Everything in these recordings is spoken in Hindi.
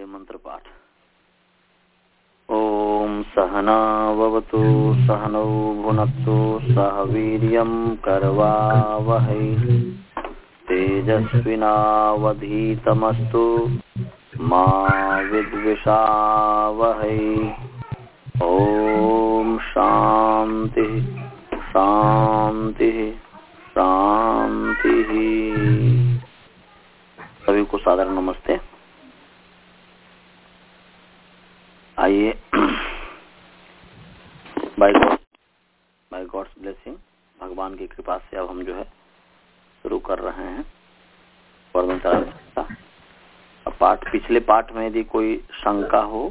पहले मंत्र पाठ। ॐ सहनावतु सहनौ भुनक्तु सह वीर्यं करवावहै। तेजस्विनावधीतमस्तु, मा विद्विषावहै। ॐ शान्तिः शान्तिः शान्तिः। सभी को साधारण नमस्ते। आइए। बाय बाय गॉड्स ब्लेसिंग भगवान की कृपा से अब हम जो है शुरू कर रहे हैं। पाठ पिछले पाठ में यदि कोई शंका हो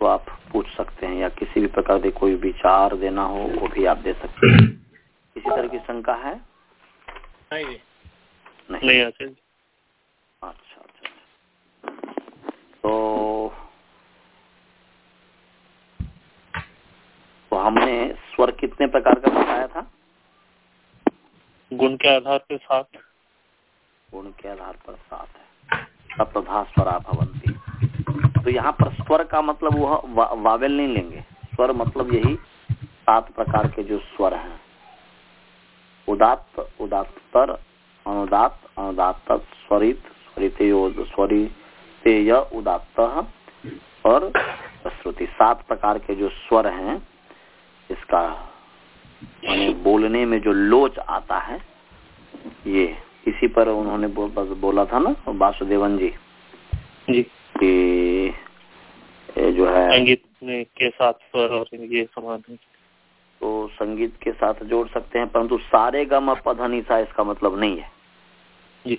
तो आप पूछ सकते हैं या किसी भी प्रकार के कोई विचार देना हो वो भी आप दे सकते हैं। किसी तरह की शंका है? नहीं। नहीं। नहीं अच्छा अच्छा। तो तो हमने स्वर कितने प्रकार का बताया था? गुण के आधार पर सात। गुण के आधार पर सात है। सप्तधा स्वरा भवंती तो यहाँ पर स्वर का मतलब वह वा, वावेल नहीं लेंगे। स्वर मतलब यही सात प्रकार के जो स्वर हैं। उदात्त उदात्तर अनुदात अनुदात स्वरित स्वरित स्वरितेय उदात्त और श्रुति सात प्रकार के जो स्वर हैं इसका बोलने में जो लोच आता है ये इसी पर उन्होंने बो, बस बोला था ना वासुदेवन जी। जी। कि जो है संगीत के साथ स्वर और ये समान है तो संगीत के साथ जोड़ सकते हैं परंतु सारे गम पध निशा इसका मतलब नहीं है। जी।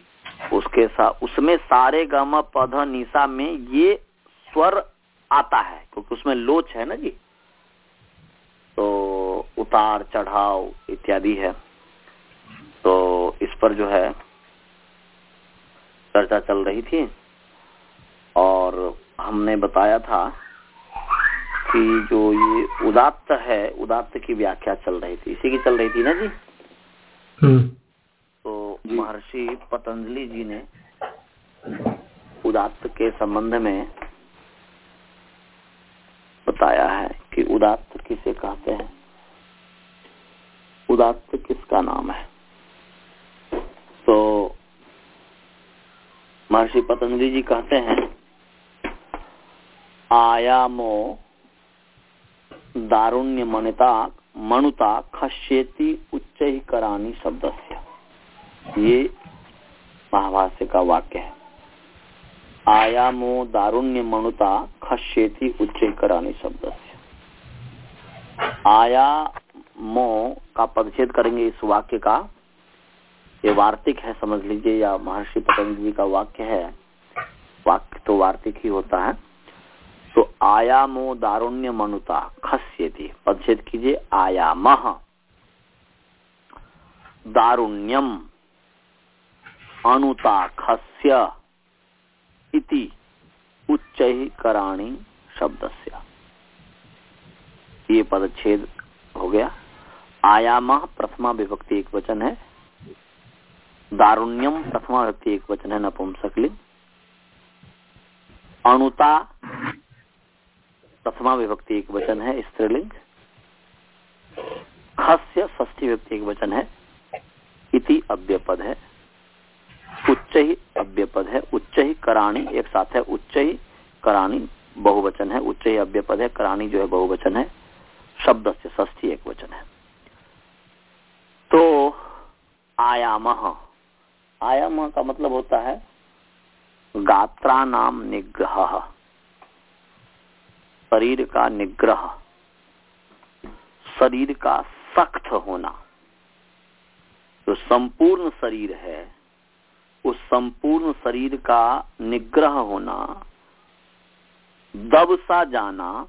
उसके साथ उसमें सारे गम पध निशा में ये स्वर आता है क्योंकि उसमें लोच है ना जी। तो उतार चढ़ाव इत्यादि है। तो इस पर जो है चर्चा चल रही थी और हमने बताया था कि जो ये उदात्त है उदात्त की व्याख्या चल रही थी। इसी की चल रही थी ना जी? तो महर्षि पतंजलि जी ने उदात्त के संबंध में बताया है कि उदात्त किसे कहते हैं? उदात्त किसका नाम है? तो महर्षि पतंजलि जी कहते हैं, आयामो दारुण्य मणिता मणुता खश्येति उच्च ही करानी शब्द ये महाभाष्य का वाक्य है। आयामो दारुण्य मणुता खश्येति उच्च ही करानी शब्द आयामो का पदच्छेद करेंगे इस वाक्य का। ये वार्तिक है, समझ लीजिए, या महर्षि पतंजलि का वाक्य है। वाक्य तो वार्तिक ही होता है। तो आयामो दारुण्य मनुता खस्य पदच्छेद कीजिए आयाम दारुण्यम, अनुता खस्य इति उच्च कराणी शब्द ये पदच्छेद हो गया। आयाम प्रथमा विभक्ति एक वचन है। दारुण्यम प्रथमा विभक्ति एक वचन है, नपुंसकलिंग। अणुता प्रथमा विभक्ति एक वचन है, स्त्रीलिंग। खस्य ष्ठी विभक्ति एक वचन है, इति अव्य पद है। उच्च ही अव्य पद है, उच्च ही कराणी एक साथ है, उच्च ही कराणी बहुवचन है, उच्च ही अव्य पद है, कराणी जो है बहुवचन है। शब्द से ष्ठी एक वचन है। तो आयाम। आयाम का मतलब होता है गात्रा नाम निग्रह। शरीर का निग्रह। शरीर का सख्त होना। जो संपूर्ण शरीर है, उस संपूर्ण शरीर का निग्रह होना, दब सा जाना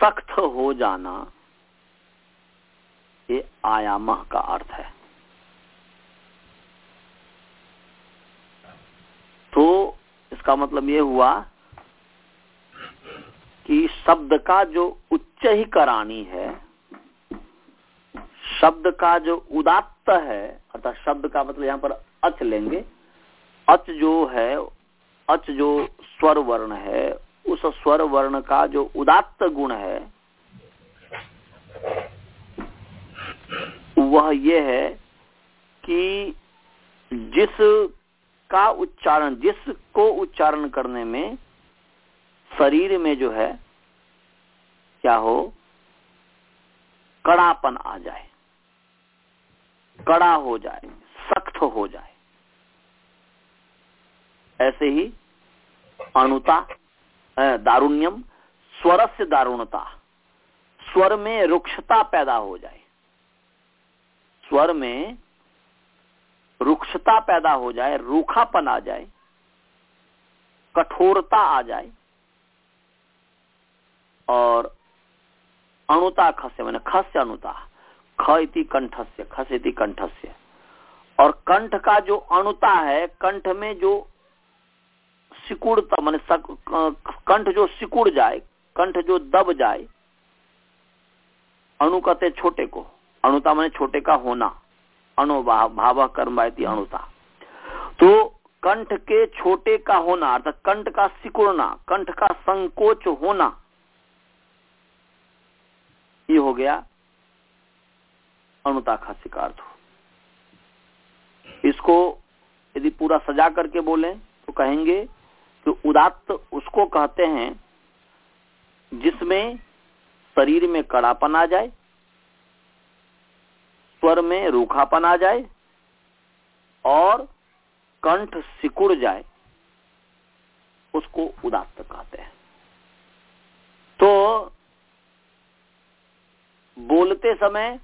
सख्त हो जाना, ये आयाम का अर्थ है। तो इसका मतलब ये हुआ कि शब्द का जो उच्च ही करानी है, शब्द का जो उदात्त है, अर्थात शब्द का मतलब यहाँ पर अच लेंगे, अच जो है, अच जो स्वर वर्ण है उस स्वर वर्ण का जो उदात्त गुण है, वह ये है कि जिस का उच्चारण जिसको उच्चारण करने में शरीर में जो है, क्या हो, कड़ापन आ जाए, कड़ा हो जाए, सख्त हो जाए। ऐसे ही अणुता दारुण्यम स्वर से दारुणता। स्वर में रुक्षता पैदा हो जाए। स्वर में रुक्षता पैदा हो जाए, रूखापन आ जाए, कठोरता आ जाए, और अणुता खस्य, मैंने खस्य अणुता, ख इति कंठस्य खस इति कंठस्य। और कंठ का जो अणुता है, कंठ में जो सिकुड़ता, मैंने कंठ जो सिकुड़ जाए, कंठ जो दब जाए, अणु कहते छोटे को। अणुता मैंने छोटे का होना। अणुभाव भाव कर्म अणुता। तो कंठ के छोटे का होना, अर्थात कंठ का सिकुड़ना, कंठ का संकोच होना, ये हो गया अणुता का शिकार्थ। इसको यदि पूरा सजा करके बोले तो कहेंगे कि उदात्त उसको कहते हैं, जिसमें शरीर में कड़ापन आ जाए, स्वर में रूखापन आ जाए, और कंठ सिकुड़ जाए, उसको उदात्त कहते हैं। तो बोलते समय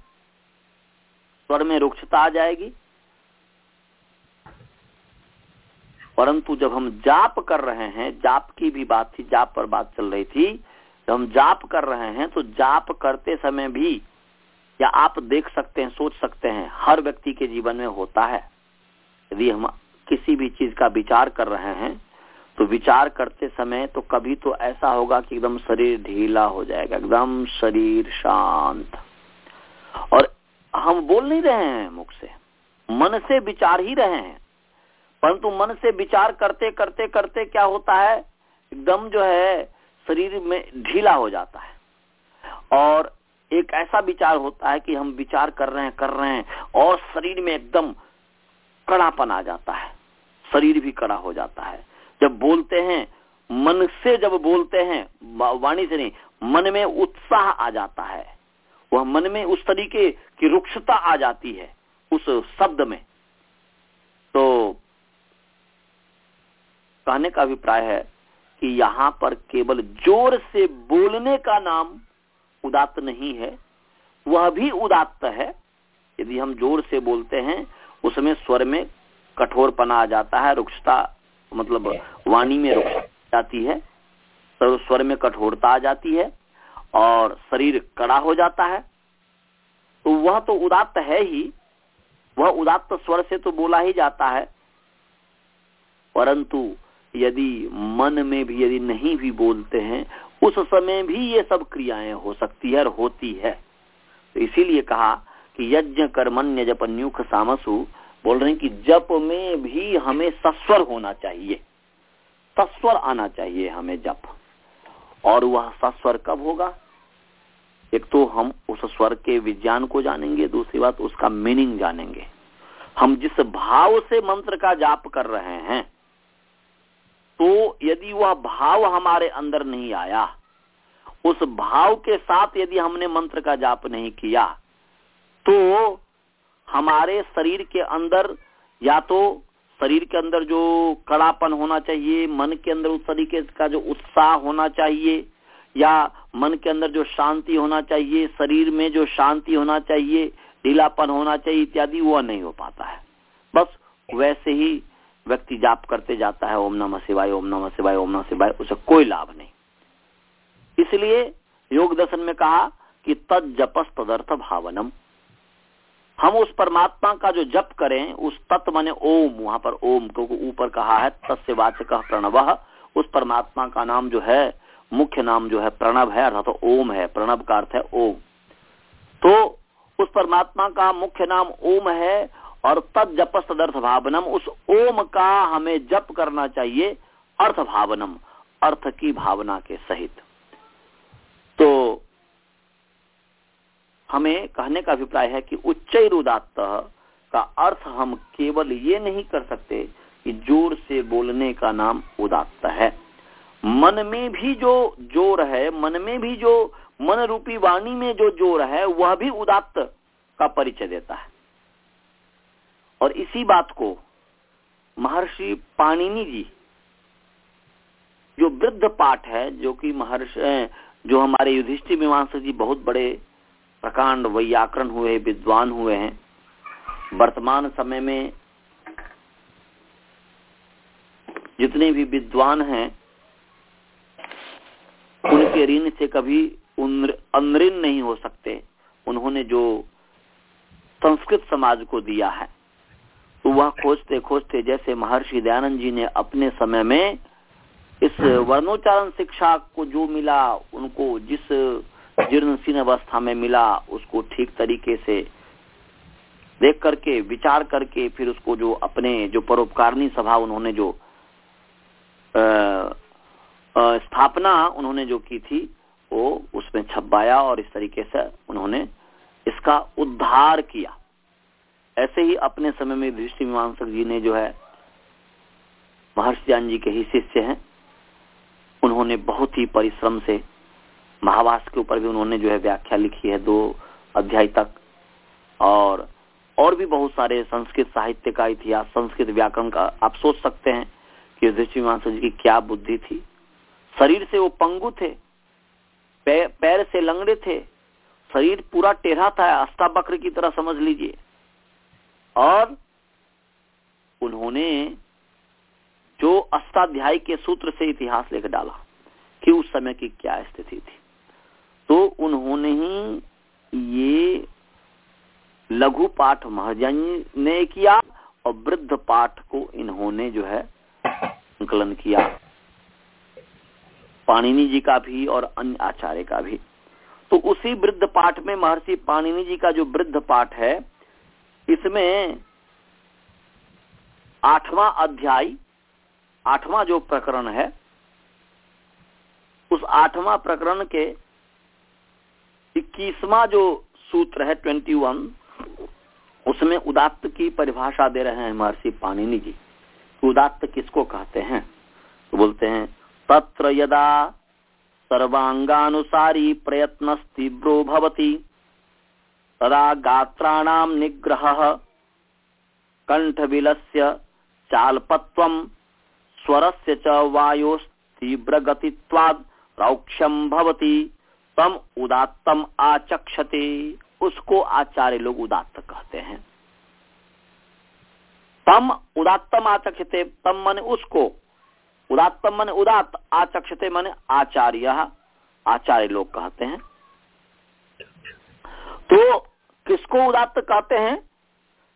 स्वर में रुक्षता आ जाएगी परंतु जब हम जाप कर रहे हैं, जाप की भी बात थी, जाप पर बात चल रही थी, जब हम जाप कर रहे हैं तो जाप करते समय भी, या आप देख सकते हैं, सोच सकते हैं, हर व्यक्ति के जीवन में होता है। यदि हम किसी भी चीज़ का विचार कर रहे हैं तो विचार करते समय तो कभी तो ऐसा होगा कि एकदम शरीर ढीला हो जाएगा, एकदम शरीर शांत। और हम बोल नहीं रहे हैं मुख से, मन से विचार ही रहे हैं। परंतु मन से विचार करते करते करते क्या होता है? एकदम जो है, शरीर में ढीला हो जाता है। और एक ऐसा विचार होता है कि हम विचार कर रहे हैं, कर रहे हैं, और शरीर में एकदम कड़ापन आ जाता है। शरीर भी कड़ा हो जाता है। जब बोलते हैं, मन से जब बोलते हैं वाणी से नहीं, मन में उत्साह आ जाता है। वह मन में उस तरीके की रुक्षता आ जाती है, उस शब्द में। तो कहने का अभिप्राय है कि यहाँ पर केवल ज़ोर से बोलने का नाम उदात्त नहीं है। वह भी उदात्त है। यदि हम ज़ोर से बोलते हैं, उसमें स्वर में कठोरपना आ जाता है, रुक्षता मतलब वाणी में रुक जाती है स्वर में कठोरता आ जाती है, और शरीर कड़ा हो जाता है। तो वह तो उदात्त है ही। वह उदात्त स्वर से तो बोला ही जाता है। परंतु यदि मन में भी यदि नहीं भी बोलते हैं, उस समय भी ये सब क्रियाएँ हो सकती है और होती है। तो इसीलिए कहा कि यज्ञ कर्मण्य जप न्यूख सामसु, बोल रहे हैं कि जप में भी हमें सस्वर होना चाहिए। सस्वर आना चाहिए हमें जप। और वह सस्वर कब होगा? एक तो हम उस स्वर के विज्ञान को जानेंगे, दूसरी बात उसका मीनिंग जानेंगे। हम जिस भाव से मंत्र का जाप कर रहे हैं तो यदि वह भाव हमारे अंदर नहीं आया, उस भाव के साथ यदि हमने मंत्र का जाप नहीं किया तो हमारे शरीर के अंदर या तो शरीर के अंदर जो कड़ापन होना चाहिए, मन के अंदर उस तरीके का जो उत्साह होना चाहिए, या मन के अंदर जो शांति होना चाहिए, शरीर में जो शांति होना चाहिए, ढीलापन होना चाहिए, इत्यादि, वह नहीं हो पाता है। बस वैसे ही व्यक्ति जाप करते जाता है, ओम नमः शिवाय, ओम नमः शिवाय, ओम नमः शिवाय, उसे कोई लाभ नहीं। इसलिए योग दर्शन में कहा कि तद जपस तदर्थ भावनम। हम उस परमात्मा का जो जप करें, उस तत्व माने ओम, वहाँ पर ओम क्योंकि ऊपर कहा है, तस्य वाचक प्रणव। उस परमात्मा का नाम जो है, मुख्य नाम जो है प्रणव है, अर्थात तो ओम है, प्रणव का अर्थ है ओम। तो उस परमात्मा का मुख्य नाम ओम है और तद जपस तदर्थ भावनम उस ओम का हमें जप करना चाहिए अर्थ भावनम अर्थ की भावना के सहित। तो हमें कहने का अभिप्राय है कि उच्च रुदात्त का अर्थ हम केवल ये नहीं कर सकते कि ज़ोर से बोलने का नाम उदात्त है। मन में भी जो ज़ोर है, मन में भी जो मन रूपी वाणी में जो ज़ोर है, वह भी उदात्त का परिचय देता है। और इसी बात को महर्षि पाणिनि जी, जो वृद्ध पाठ है, जो कि महर्षि जो हमारे युधिष्ठिर मीमांसा जी बहुत बड़े प्रकांड व्याकरण हुए, विद्वान हुए हैं, वर्तमान समय में जितने भी विद्वान हैं, उनके ऋण से कभी अनऋण नहीं हो सकते। उन्होंने जो संस्कृत समाज को दिया है तो वह खोजते खोजते जैसे महर्षि दयानंद जी ने अपने समय में इस वर्णोच्चारण शिक्षा को जो मिला उनको जिस जीर्णशीन अवस्था में मिला उसको ठीक तरीके से देख करके विचार करके फिर उसको जो अपने जो परोपकारणी सभा उन्होंने जो आ, आ, स्थापना उन्होंने जो की थी वो उसमें छपाया और इस तरीके से उन्होंने इसका उद्धार किया। ऐसे ही अपने समय में दृष्टि मीमांसक जी ने जो है महर्षि जान जी के ही शिष्य हैं। उन्होंने बहुत ही परिश्रम से, महावास के ऊपर भी उन्होंने जो है व्याख्या लिखी है दो अध्याय तक। और और भी बहुत सारे संस्कृत साहित्य का इतिहास, संस्कृत व्याकरण का आप सोच सकते हैं कि दृष्टि मीमांसक जी की क्या बुद्धि थी। शरीर से वो पंगु थे पैर से लंगड़े थे, शरीर पूरा टेढ़ा था अस्ता बक्र की तरह समझ लीजिए। और उन्होंने जो अष्टाध्याय के सूत्र से इतिहास लिख डाला कि उस समय की क्या स्थिति थी। तो उन्होंने ही ये लघु पाठ महजन ने किया और वृद्ध पाठ को इन्होंने जो है संकलन किया। पाणिनि जी का भी और अन्य आचार्य का भी। तो उसी वृद्ध पाठ में महर्षि पाणिनि जी का जो वृद्ध पाठ है इसमें आठवां अध्याय, आठवां जो प्रकरण है, उस आठवां प्रकरण के इक्कीसवां जो सूत्र है, ट्वेंटी वन, उसमें उदात्त की परिभाषा दे रहे हैं महर्षि पाणिनि जी। उदात्त किसको कहते हैं? तो बोलते हैं, तत्र यदा सर्वांगानुसारी प्रयत्न तीव्रो भवति। तदा गात्राणाम निग्रह। कंठबिलस्य चालपत्वम स्वरस्य च वायोस्तीव्रगतित्वाद रौक्ष्यम भवति, तम उदात्तम आचक्षते। उसको आचार्य लोग उदात्त कहते हैं। तम उदात्तम आचक्षते, तम मन उसको। उदात्तम मन उदात्त, आचक्षते मन आचार्य। आचार्य लोग कहते हैं। तो किसको उदात्त कहते हैं?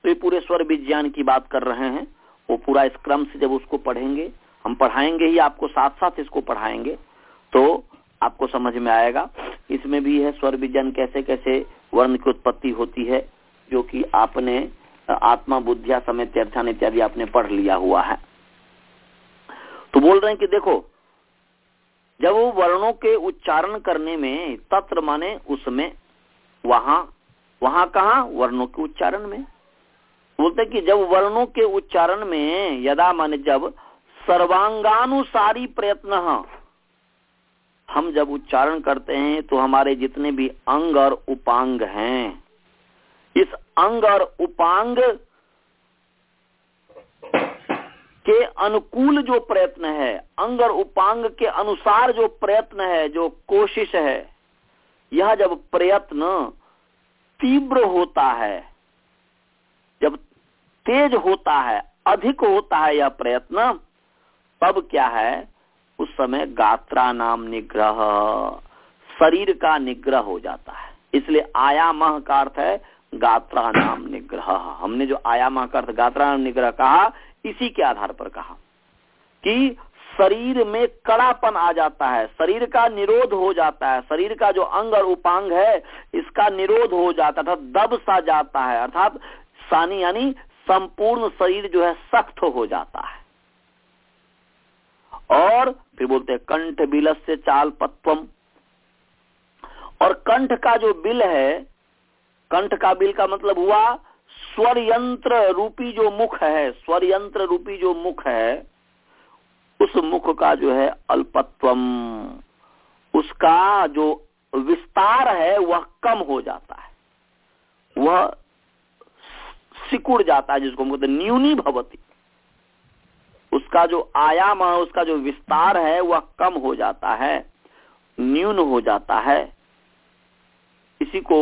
तो ये पूरे स्वर विज्ञान की बात कर रहे हैं। वो पूरा इस क्रम से जब उसको पढ़ेंगे, हम पढ़ाएँगे ही आपको साथ साथ इसको पढ़ाएँगे तो आपको समझ में आएगा। इसमें भी है स्वर विज्ञान कैसे कैसे वर्ण की उत्पत्ति होती है, जो कि आपने, आत्मा बुद्धिया समय अर्थान इत्यादि आपने पढ़ लिया हुआ है। तो बोल रहे हैं कि देखो, जब वो वर्णों के उच्चारण करने में, तत्र माने उसमें, वहाँ वहाँ कहा? वर्णों के उच्चारण में। बोलते कि जब वर्णों के उच्चारण में, यदा माने जब, सर्वांगानुसारी प्रयत्न हम जब उच्चारण करते हैं तो हमारे जितने भी अंग और उपांग हैं, इस अंग और उपांग के अनुकूल जो प्रयत्न है, अंग और उपांग के अनुसार जो प्रयत्न है, जो कोशिश है, यह जब प्रयत्न तीव्र होता है। जब तेज होता है, अधिक होता है यह प्रयत्न, तब क्या है? उस समय गात्रा नाम निग्रह, शरीर का निग्रह हो जाता है। इसलिए आयाम का अर्थ है गात्रा नाम निग्रह। हमने जो आयाम का अर्थ गात्रा नाम निग्रह कहा, इसी के आधार पर कहा कि शरीर में कड़ापन आ जाता है, शरीर का निरोध हो जाता है, शरीर का जो अंग और उपांग है, इसका निरोध हो जाता है, अर्थात दब सा जाता है, अर्थात सानी यानी संपूर्ण शरीर जो है सख्त हो जाता है। और फिर बोलते हैं, कंठ बिलस से चाल पत्वम और कंठ का जो बिल है, कंठ का बिल का मतलब हुआ स्वर यंत्र रूपी जो मुख है स्वर यंत्र रूपी जो मुख है उस मुख का जो है अल्पत्वम, उसका जो विस्तार है वह कम हो जाता है। वह सिकुड़ जाता है जिसको हम कहते न्यूनी भवती। उसका जो आयाम है, उसका जो विस्तार है वह कम हो जाता है, न्यून हो जाता है। इसी को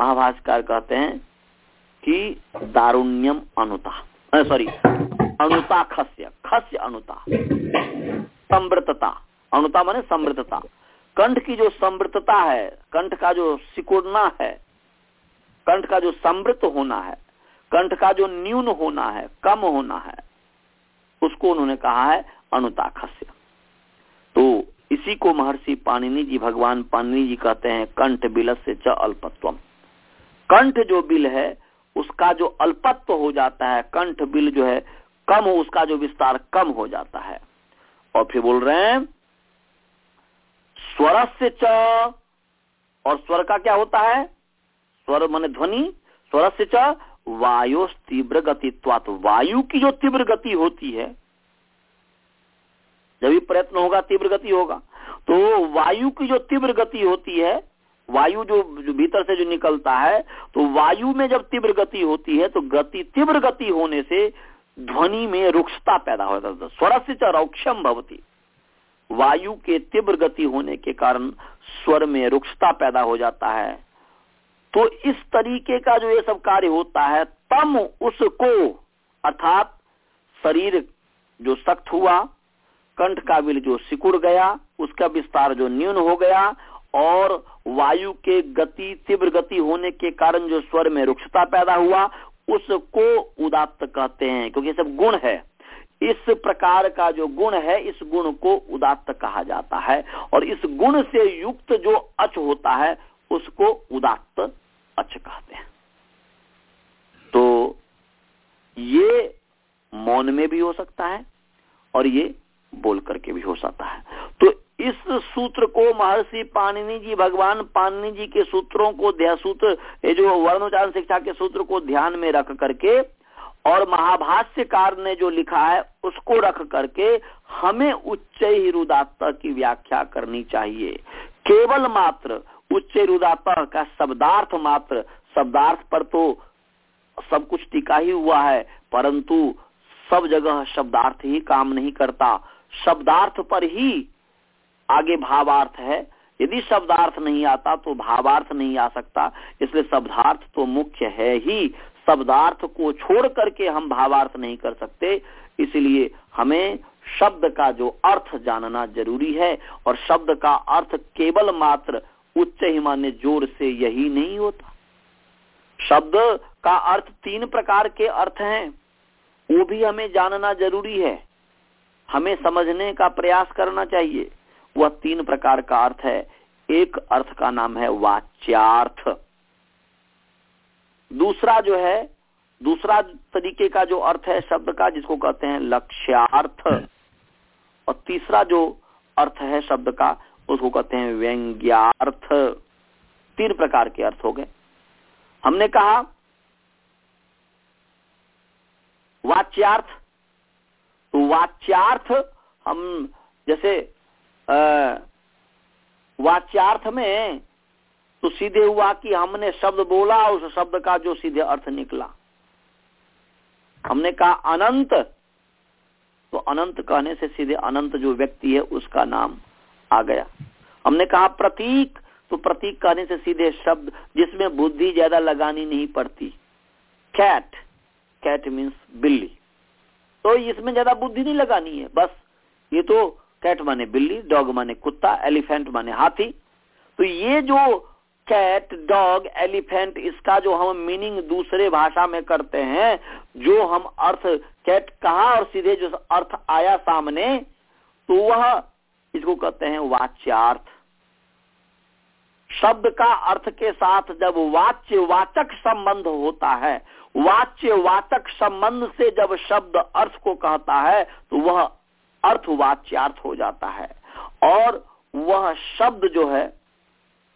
महाभाष्यकार कहते हैं कि दारुण्यम अनुता सॉरी अनुता खस्य। खस्य अनुता। समृतता अनुता माने समृतता कंठ की जो समृतता है, कंठ का जो सिकुड़ना है, कंठ का जो समृत होना है, कंठ का जो न्यून होना है, कम होना है, उसको उन्होंने कहा है अनुता खस्य। तो इसी को महर्षि पाणिनि जी, भगवान पाणिनि जी कहते हैं, कंठ बिल से च अल्पत्वम। कंठ जो बिल है, उसका जो अल्पत्व हो जाता है, कंठ बिल जो है कम उसका जो विस्तार कम हो जाता है। और फिर बोल रहे हैं, स्वर से च, और स्वर का क्या होता है? स्वर माने ध्वनि, स्वर से च वायु तीव्र गतित्वात। वायु की जो तीव्र गति होती है, जब भी प्रयत्न होगा, तीव्र गति होगा। तो वायु की जो तीव्र गति होती है, वायु जो भीतर से जो निकलता है तो वायु में जब तीव्र गति होती है तो गति तीव्र गति होने से ध्वनि में रुक्षता पैदा हो जाता स्वर से रौक्षम भवती। वायु के तीव्र गति होने के कारण स्वर में रुक्षता पैदा हो जाता है। तो इस तरीके का जो ये सब कार्य होता है, तम उसको, अर्थात शरीर जो सख्त हुआ, कंठ का बिल जो सिकुड़ गया, उसका विस्तार जो न्यून हो गया, और वायु के गति, तीव्र गति होने के कारण जो स्वर में रुक्षता पैदा हुआ उसको उदात्त कहते हैं, क्योंकि सब गुण है। इस प्रकार का जो गुण है, इस गुण को उदात्त कहा जाता है। और इस गुण से युक्त जो अच होता है, उसको उदात्त अच कहते हैं। तो ये मौन में भी हो सकता है, और ये बोल करके भी हो सकता है। तो इस सूत्र को महर्षि पाणिनि जी, भगवान पाणिनि जी के सूत्रों को सूत्र जो वर्णोच्चारण शिक्षा के सूत्र को ध्यान में रख करके और महाभाष्यकार ने जो लिखा है, उसको रख करके हमें उच्च ही रुदात्ता की व्याख्या करनी चाहिए। केवल मात्र उच्च रुदात्ता का शब्दार्थ मात्र, शब्दार्थ पर तो सब कुछ टिका ही हुआ है, परंतु सब जगह शब्दार्थ ही काम नहीं करता। शब्दार्थ पर ही आगे भावार्थ है। यदि शब्दार्थ नहीं आता तो भावार्थ नहीं आ सकता। इसलिए शब्दार्थ तो मुख्य है ही। शब्दार्थ को छोड़ करके हम भावार्थ नहीं कर सकते। इसलिए हमें शब्द का जो अर्थ जानना ज़रूरी है और शब्द का अर्थ केवल मात्र उच्च हिमान्य ज़ोर से यही नहीं होता। शब्द का अर्थ तीन प्रकार के अर्थ हैं। वो भी हमें जानना ज़रूरी है। हमें समझने का प्रयास करना चाहिए। वह तीन प्रकार का अर्थ है। एक अर्थ का नाम है वाच्यार्थ। दूसरा जो है, दूसरा तरीके का जो अर्थ है शब्द का, जिसको कहते हैं लक्ष्यार्थ। और तीसरा जो अर्थ है शब्द का, उसको कहते हैं व्यंग्यार्थ। तीन प्रकार के अर्थ हो गए। हमने कहा, वाच्यार्थ तो वाच्यार्थ हम जैसे वाच्यार्थ में तो सीधे हुआ कि हमने शब्द बोला, उस शब्द का जो सीधे अर्थ निकला। हमने कहा अनंत तो अनंत कहने से सीधे अनंत जो व्यक्ति है, उसका नाम आ गया। हमने कहा प्रतीक तो प्रतीक कहने से सीधे शब्द, जिसमें बुद्धि ज़्यादा लगानी नहीं पड़ती। कैट कैट मीन्स बिल्ली। तो इसमें ज़्यादा बुद्धि नहीं लगानी है, बस। ये तो कैट माने बिल्ली, डॉग माने कुत्ता, एलिफेंट माने हाथी। तो ये जो कैट, डॉग, एलिफेंट, इसका जो हम मीनिंग दूसरे भाषा में करते हैं, जो हम अर्थ, कैट कहा और सीधे जो अर्थ आया सामने तो वह इसको कहते हैं वाच्यार्थ। शब्द का अर्थ के साथ जब वाच्य वाचक संबंध होता है वाच्य वाचक संबंध से जब शब्द अर्थ को कहता है तो वह अर्थ वाच्यार्थ हो जाता है और वह शब्द जो है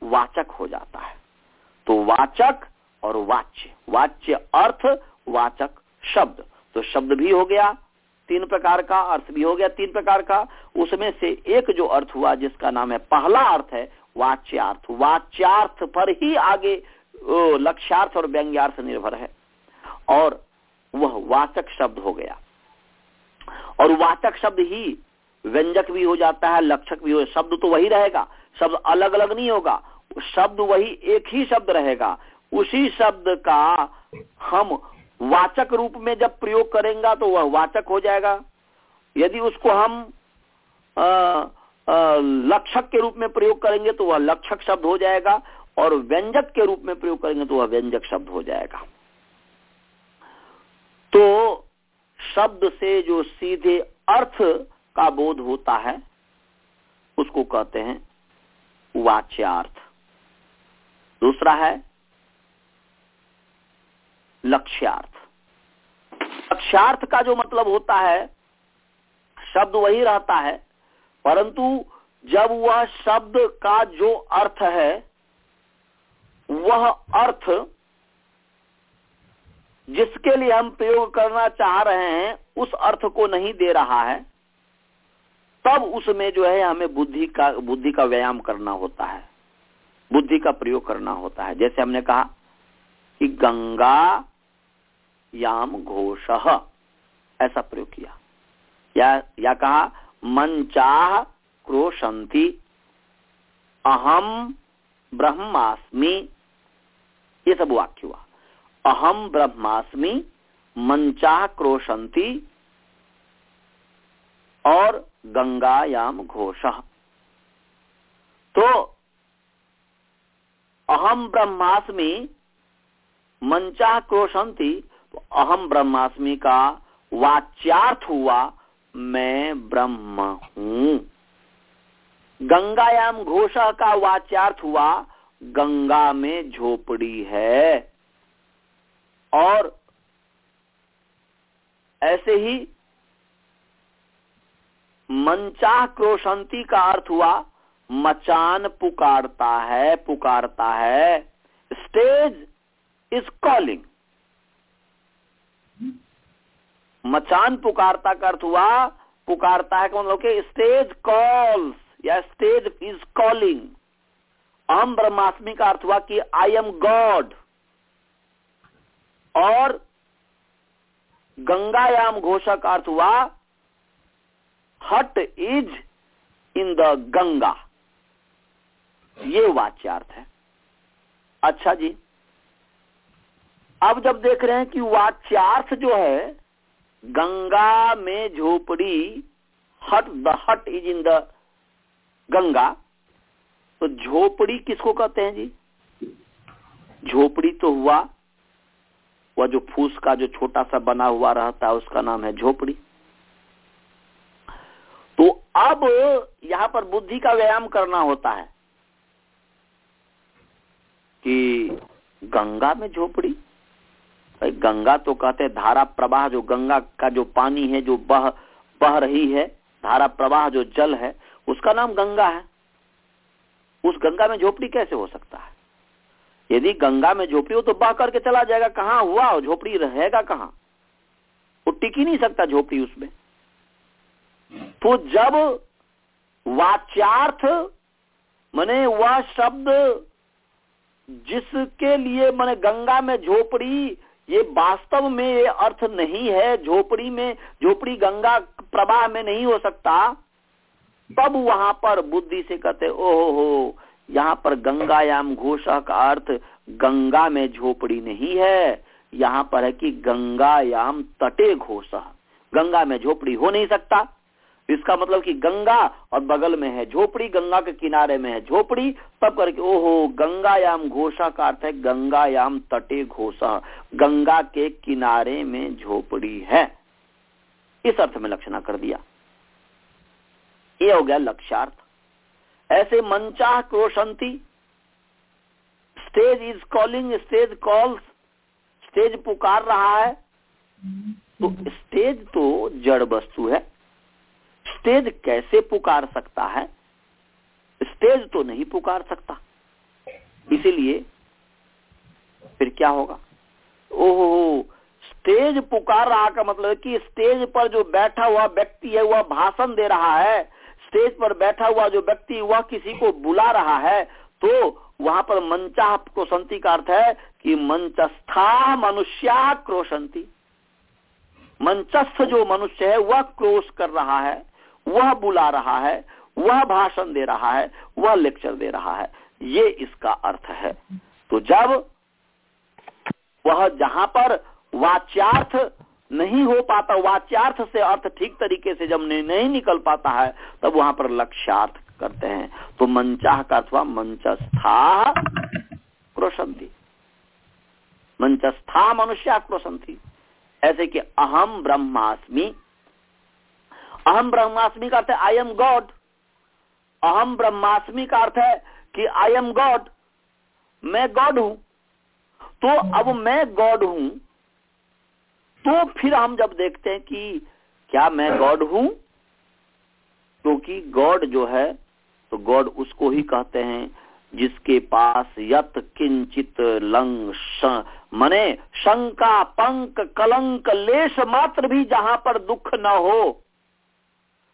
वाचक हो जाता है। तो वाचक और वाच्य वाच्य अर्थ, वाचक शब्द। तो शब्द भी हो गया, तीन प्रकार का अर्थ भी हो गया, तीन प्रकार का। उसमें से एक जो अर्थ हुआ, जिसका नाम है पहला अर्थ है वाच्यार्थ। वाच्यार्थ पर ही आगे लक्ष्यार्थ और व्यंग्यार्थ निर्भर है। और वह वाचक शब्द हो गया। और वाचक शब्द ही व्यंजक भी हो जाता है, लक्षक भी हो, शब्द तो वही रहेगा। शब्द अलग अलग नहीं होगा। शब्द वही एक ही शब्द रहेगा। उसी शब्द का हम वाचक रूप में जब प्रयोग करेंगे तो वह वाचक हो जाएगा। यदि उसको हम लक्षक के रूप में प्रयोग करेंगे तो वह लक्षक शब्द हो जाएगा। और व्यंजक के रूप में प्रयोग करेंगे तो वह व्यंजक शब्द हो जाएगा। तो शब्द से जो सीधे अर्थ का बोध होता है, उसको कहते हैं वाच्यार्थ। दूसरा है लक्ष्यार्थ। लक्ष्यार्थ का जो मतलब होता है, शब्द वही रहता है, परंतु जब वह शब्द का जो अर्थ है, वह अर्थ जिसके लिए हम प्रयोग करना चाह रहे हैं, उस अर्थ को नहीं दे रहा है, तब उसमें जो है हमें बुद्धि का बुद्धि का व्यायाम करना होता है। बुद्धि का प्रयोग करना होता है। जैसे हमने कहा कि गंगा याम घोष, ऐसा प्रयोग किया। या या कहा मंचाह क्रोशंती, अहम ब्रह्मास्मि, ये सब वाक्य हुआ। अहम ब्रह्मास्मि मंचाह क्रोशंती और गंगायाम घोष। तो अहम ब्रह्मास्मि, मंचा क्रोशंती तो अहम ब्रह्मास्मि का वाच्यार्थ हुआ, मैं ब्रह्म हूँ। गंगायाम घोष का वाच्यार्थ हुआ, गंगा में झोपड़ी है। और ऐसे ही मंचा क्रोशंती का अर्थ हुआ, मचान पुकारता है पुकारता है। स्टेज इज़ कॉलिंग मचान पुकारता का अर्थ हुआ, पुकारता है मतलब के? स्टेज कॉल्स या स्टेज इज़ कॉलिंग अहम ब्रह्मास्मि का अर्थ हुआ कि आई एम गॉड और गंगायाम घोषा का अर्थ हुआ, हट इज़ इन द गंगा। ये वाच्यार्थ है। अच्छा जी, अब जब देख रहे हैं कि वाच्यार्थ जो है, गंगा में झोपड़ी, हट द, हट इज़ इन द गंगा तो झोपड़ी किसको कहते हैं जी? झोपड़ी तो हुआ वह जो फूस का जो छोटा सा बना हुआ रहता है, उसका नाम है झोपड़ी। तो अब यहाँ पर बुद्धि का व्यायाम करना होता है कि गंगा में झोपड़ी। भाई, गंगा तो कहते हैं धारा प्रवाह, जो गंगा का जो पानी है, जो बह बह रही है, धारा प्रवाह जो जल है, उसका नाम गंगा है। उस गंगा में झोपड़ी कैसे हो सकता है? यदि गंगा में झोपड़ी हो तो बह करके चला जाएगा। कहाँ हुआ? झोपड़ी रहेगा कहाँ? वो टिक ही नहीं सकता झोपड़ी उसमें। तो जब वाच्यार्थ, मने वह शब्द जिसके लिए मैंने गंगा में झोपड़ी, ये वास्तव में ये अर्थ नहीं है। झोपड़ी में, झोपड़ी गंगा प्रवाह में नहीं हो सकता। तब वहाँ पर बुद्धि से कहते, ओहो हो यहाँ पर गंगायाम घोषा का अर्थ गंगा में झोपड़ी नहीं है। यहाँ पर है कि गंगायाम तटे घोष। गंगा में झोपड़ी हो नहीं सकता। इसका मतलब कि गंगा और बगल में है झोपड़ी, गंगा के किनारे में है झोपड़ी। तब करके ओहो, गंगायाम घोषा का अर्थ है गंगायाम तटे घोषा। गंगा के किनारे में झोपड़ी है। इस अर्थ में लक्षणा कर दिया। ये हो गया लक्ष्यार्थ। ऐसे मंचा क्रोशंती। Stage is calling stage calls stage पुकार रहा है। तो स्टेज तो जड़ वस्तु है। स्टेज कैसे पुकार सकता है? स्टेज तो नहीं पुकार सकता। इसीलिए फिर क्या होगा? ओहो स्टेज पुकार रहा का मतलब कि स्टेज पर जो बैठा हुआ व्यक्ति है, वह भाषण दे रहा है। स्टेज पर बैठा हुआ जो व्यक्ति वह किसी को बुला रहा है तो वहाँ पर मंचा क्रोशंती का अर्थ है कि मंचस्था मनुष्या क्रोशंती। मंचस्थ जो मनुष्य है, वह क्रोश कर रहा है, वह बुला रहा है, वह भाषण दे रहा है, वह लेक्चर दे रहा है। ये इसका अर्थ है। तो जब वह जहाँ पर वाच्यार्थ नहीं हो पाता, वाच्यार्थ से अर्थ ठीक तरीके से जब नहीं निकल पाता है, तब वहाँ पर लक्ष्यार्थ करते हैं। तो मंचाह का अथवा मंचस्था क्रोशंती। मंचस्था मनुष्य क्रोशंती। ऐसे कि अहम ब्रह्मास्मि। अहम ब्रह्मास्मि का अर्थ है आई एम गॉड अहम ब्रह्मास्मि का अर्थ है कि आई एम गॉड मैं गॉड हूँ। तो अब मैं गॉड हूँ तो फिर हम जब देखते हैं कि क्या मैं गॉड हूँ, क्योंकि गॉड जो है तो गॉड उसको ही कहते हैं, जिसके पास यत किंचित लंग मने शंका पंक कलंक, लेश मात्र भी जहाँ पर दुख न हो।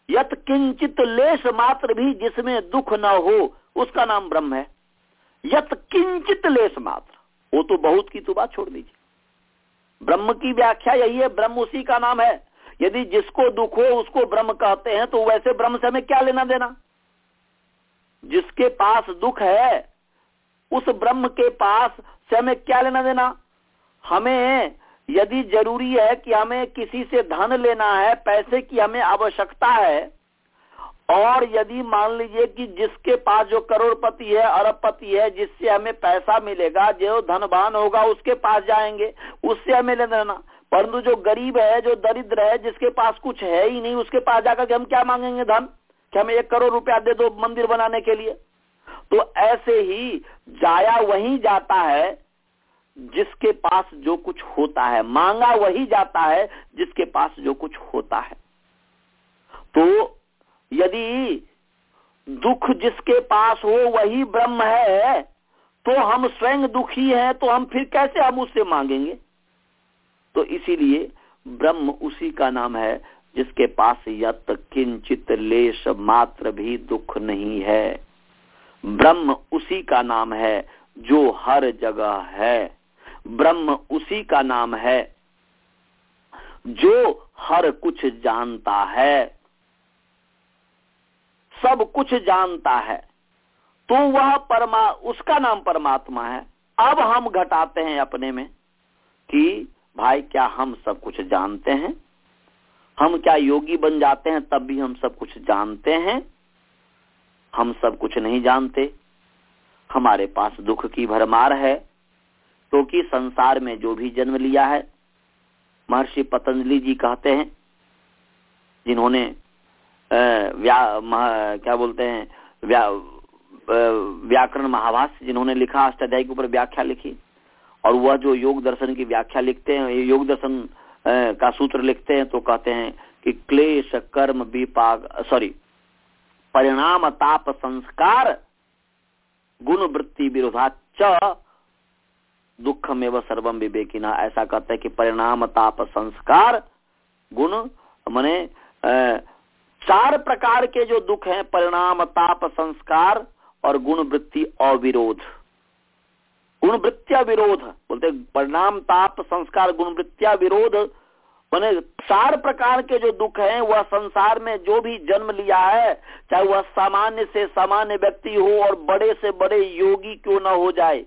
यत किंचित लेश मात्र भी जिसमें दुख न हो, उसका नाम ब्रह्म है। यत किंचित लेश मात्र, वो तो बहुत की तो बात छोड़ दीजिए। ब्रह्म की व्याख्या यही है, ब्रह्म उसी का नाम है। यदि जिसको दुख हो, उसको ब्रह्म कहते हैं तो वैसे ब्रह्म से हमें क्या लेना देना? जिसके पास दुख है, उस ब्रह्म के पास से हमें क्या लेना देना? हमें यदि ज़रूरी है कि हमें किसी से धन लेना है, पैसे की हमें आवश्यकता है और यदि मान लीजिए कि जिसके पास जो करोड़पति है, अरबपति है, जिससे हमें पैसा मिलेगा, जो धनवान होगा, उसके पास जाएँगे, उससे हमें लेना। परंतु जो गरीब है, जो दरिद्र है, जिसके पास कुछ है ही नहीं, उसके पास जाकर के हम क्या मांगेंगे धन? कि हमें एक करोड़ रुपया दे दो मंदिर बनाने के लिए। तो ऐसे ही जाया वही जाता है, जिसके पास जो कुछ होता है। मांगा वही जाता है, जिसके पास जो कुछ होता है। तो यदि दुख जिसके पास हो वही ब्रह्म है तो हम स्वयं दुखी हैं तो हम फिर कैसे हम उससे मांगेंगे? तो इसीलिए ब्रह्म उसी का नाम है, जिसके पास यत किंचित लेश मात्र भी दुख नहीं है। ब्रह्म उसी का नाम है, जो हर जगह है। ब्रह्म उसी का नाम है, जो हर कुछ जानता है। सब कुछ जानता है। तो वह परमा, उसका नाम परमात्मा है। अब हम घटाते हैं अपने में कि, भाई क्या हम सब कुछ जानते हैं? हम क्या योगी बन जाते हैं तब भी हम सब कुछ जानते हैं? हम सब कुछ नहीं जानते। हमारे पास दुख की भरमार है। क्योंकि तो संसार में जो भी जन्म लिया है, महर्षि पतंजलि जी कहते हैं, जिन्होंने व्या क्या बोलते हैं, व्या व्याकरण महाभाष्य जिन्होंने लिखा, अष्टाध्याय के ऊपर व्याख्या लिखी। और वह जो योग दर्शन की व्याख्या लिखते हैं योग दर्शन का सूत्र लिखते हैं तो कहते हैं कि क्लेश, कर्म, विपाक सॉरी परिणाम, ताप, संस्कार, गुण, वृत्ति विरोधाच दुख में व सर्वम विवेकिना। ऐसा कहते हैं कि परिणाम, ताप, संस्कार, गुण, मने चार प्रकार के जो दुख हैं, परिणाम, ताप, संस्कार और गुण वृत्ति अविरोध। गुण वृत्तिया विरोध, बोलते परिणाम, ताप, संस्कार गुण वृत्तिया विरोध। मैंने चार प्रकार के जो दुख हैं, वह संसार में जो भी जन्म लिया है, चाहे वह सामान्य से सामान्य व्यक्ति हो और बड़े से बड़े योगी क्यों न हो जाए,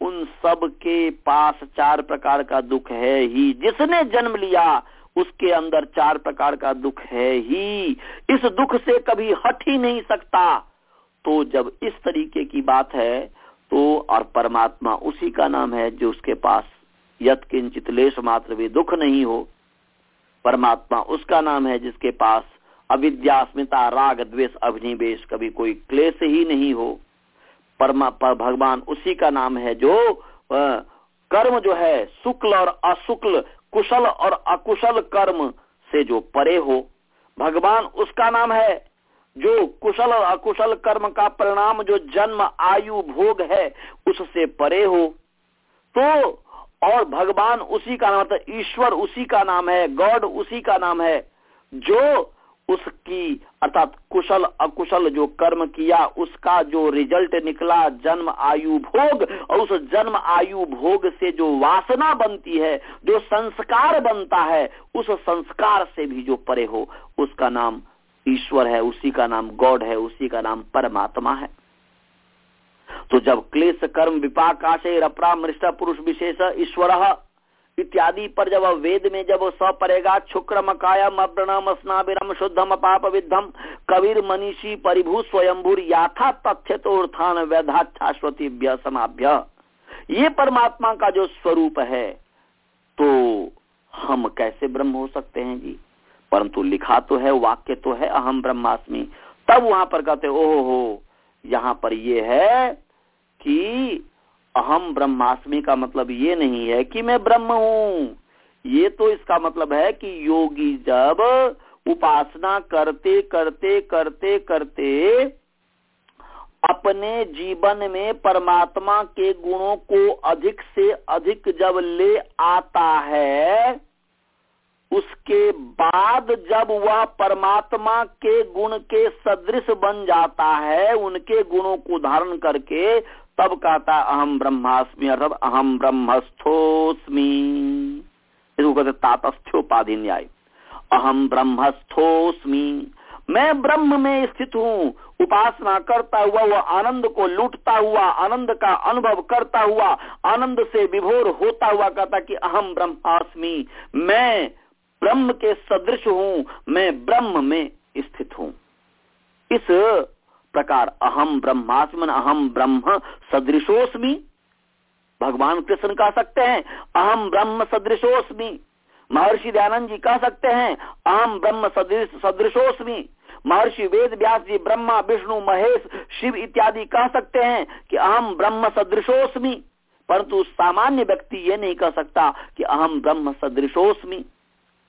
उन सब के पास चार प्रकार का दुख है ही। जिसने जन्म लिया उसके अंदर चार प्रकार का दुख है ही। इस दुख से कभी हट ही नहीं सकता। तो जब इस तरीके की बात है तो और परमात्मा उसी का नाम है जो उसके पास यत किंचित लेश मात्र भी दुख नहीं हो। परमात्मा उसका नाम है जिसके पास अविद्या अस्मिता राग द्वेष अभिनिवेश कभी कोई क्लेश ही नहीं हो। परमा पर भगवान उसी का नाम है जो आ, कर्म जो है शुक्ल और अशुक्ल कुशल और अकुशल कर्म से जो परे हो, भगवान उसका नाम है, जो कुशल और अकुशल कर्म का परिणाम जो जन्म, आयु, भोग है, उससे परे हो तो और भगवान उसी का नाम मतलब ईश्वर उसी का नाम है, गॉड उसी का नाम है, जो उसकी, अर्थात कुशल, अकुशल जो कर्म किया, उसका जो रिज़ल्ट निकला, जन्म आयु भोग, और उस जन्म आयु भोग से जो वासना बनती है, जो संस्कार बनता है, उस संस्कार से भी जो परे हो, उसका नाम ईश्वर है, उसी का नाम गॉड है, उसी का नाम परमात्मा है। तो जब क्लेश, कर्म, विपाक, आशय रपरा मृष्ट पुरुष, विशेष, ईश्वर इत्यादि पर जब वेद में जब स परेगा शुक्रम कायम अव्रणम स्नाविरम शुद्धम पाप विद्धम, कबीर मनीषी परिभू स्वयंभूर याथा तथ्य तो वैधा शाश्वती समाभ्य। ये परमात्मा का जो स्वरूप है तो हम कैसे ब्रह्म हो सकते हैं जी? परंतु लिखा तो है, वाक्य तो है, अहम ब्रह्मास्मि। तब वहाँ पर कहते, ओहो हो, यहाँ पर ये है कि अहम ब्रह्मास्मि का मतलब ये नहीं है कि मैं ब्रह्म हूँ। ये तो इसका मतलब है कि योगी जब उपासना करते करते करते करते अपने जीवन में परमात्मा के गुणों को अधिक से अधिक जब ले आता है, उसके बाद जब वह परमात्मा के गुण के सदृश बन जाता है, उनके गुणों को धारण करके तब कहता अहम ब्रह्मास्मि अर्थात अहम ब्रह्मस्थोस्मी इसको कहते, तातस्थ्योपाधि न्याय। अहम ब्रह्मस्थोस्मी मैं ब्रह्म में स्थित हूँ। उपासना करता हुआ, वह आनंद को लूटता हुआ, आनंद का अनुभव करता हुआ, आनंद से विभोर होता हुआ कहता कि अहम ब्रह्मास्मि। मैं ब्रह्म के सदृश हूँ। मैं ब्रह्म में स्थित हूँ। इस प्रकार अहम ब्रह्मास्मन अहम ब्रह्म सदृशोस्मी भगवान कृष्ण कह सकते हैं, अहम ब्रह्म सदृशोस्मी महर्षि दयानंद जी कह सकते हैं, अहम ब्रह्म सदृशोस्मी महर्षि वेद व्यास जी, ब्रह्मा, विष्णु, महेश, शिव इत्यादि कह सकते हैं कि अहम ब्रह्म सदृशोस्मी परंतु सामान्य व्यक्ति ये नहीं कह सकता कि अहम ब्रह्म सदृशोस्मी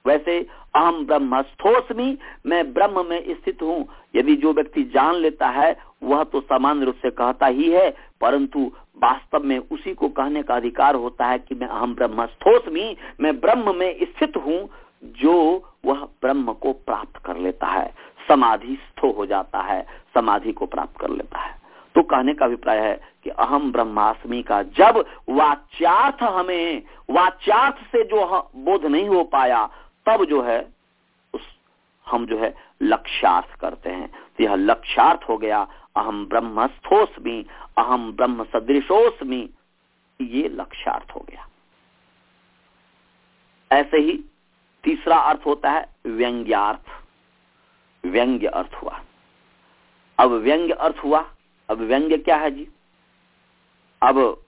वैसे अहम ब्रह्मस्थोस्मी मैं ब्रह्म में स्थित हूँ। यदि जो व्यक्ति जान लेता है, वह तो सामान्य रूप से कहता ही है, परंतु वास्तव में उसी को कहने का अधिकार होता है कि मैं अहम ब्रह्मस्थोस्मी मैं ब्रह्म में स्थित हूँ, जो वह ब्रह्म को प्राप्त कर लेता है। समाधि स्थो हो जाता है, समाधि को प्राप्त कर लेता है। तो कहने का अभिप्राय है कि अहम ब्रह्मास्मि का जब वाच्यार्थ हमें, वाच्यार्थ से जो बोध नहीं हो पाया तब जो है, उस हम जो है लक्ष्यार्थ करते हैं। तो यह लक्ष्यार्थ हो गया अहम ब्रह्मस्थोस्मी अहम ब्रह्म सदृशोस्मी ये लक्ष्यार्थ हो गया। ऐसे ही तीसरा अर्थ होता है व्यंग्यार्थ। व्यंग्य अर्थ हुआ। अब व्यंग्य अर्थ हुआ, अब व्यंग्य क्या है जी? अब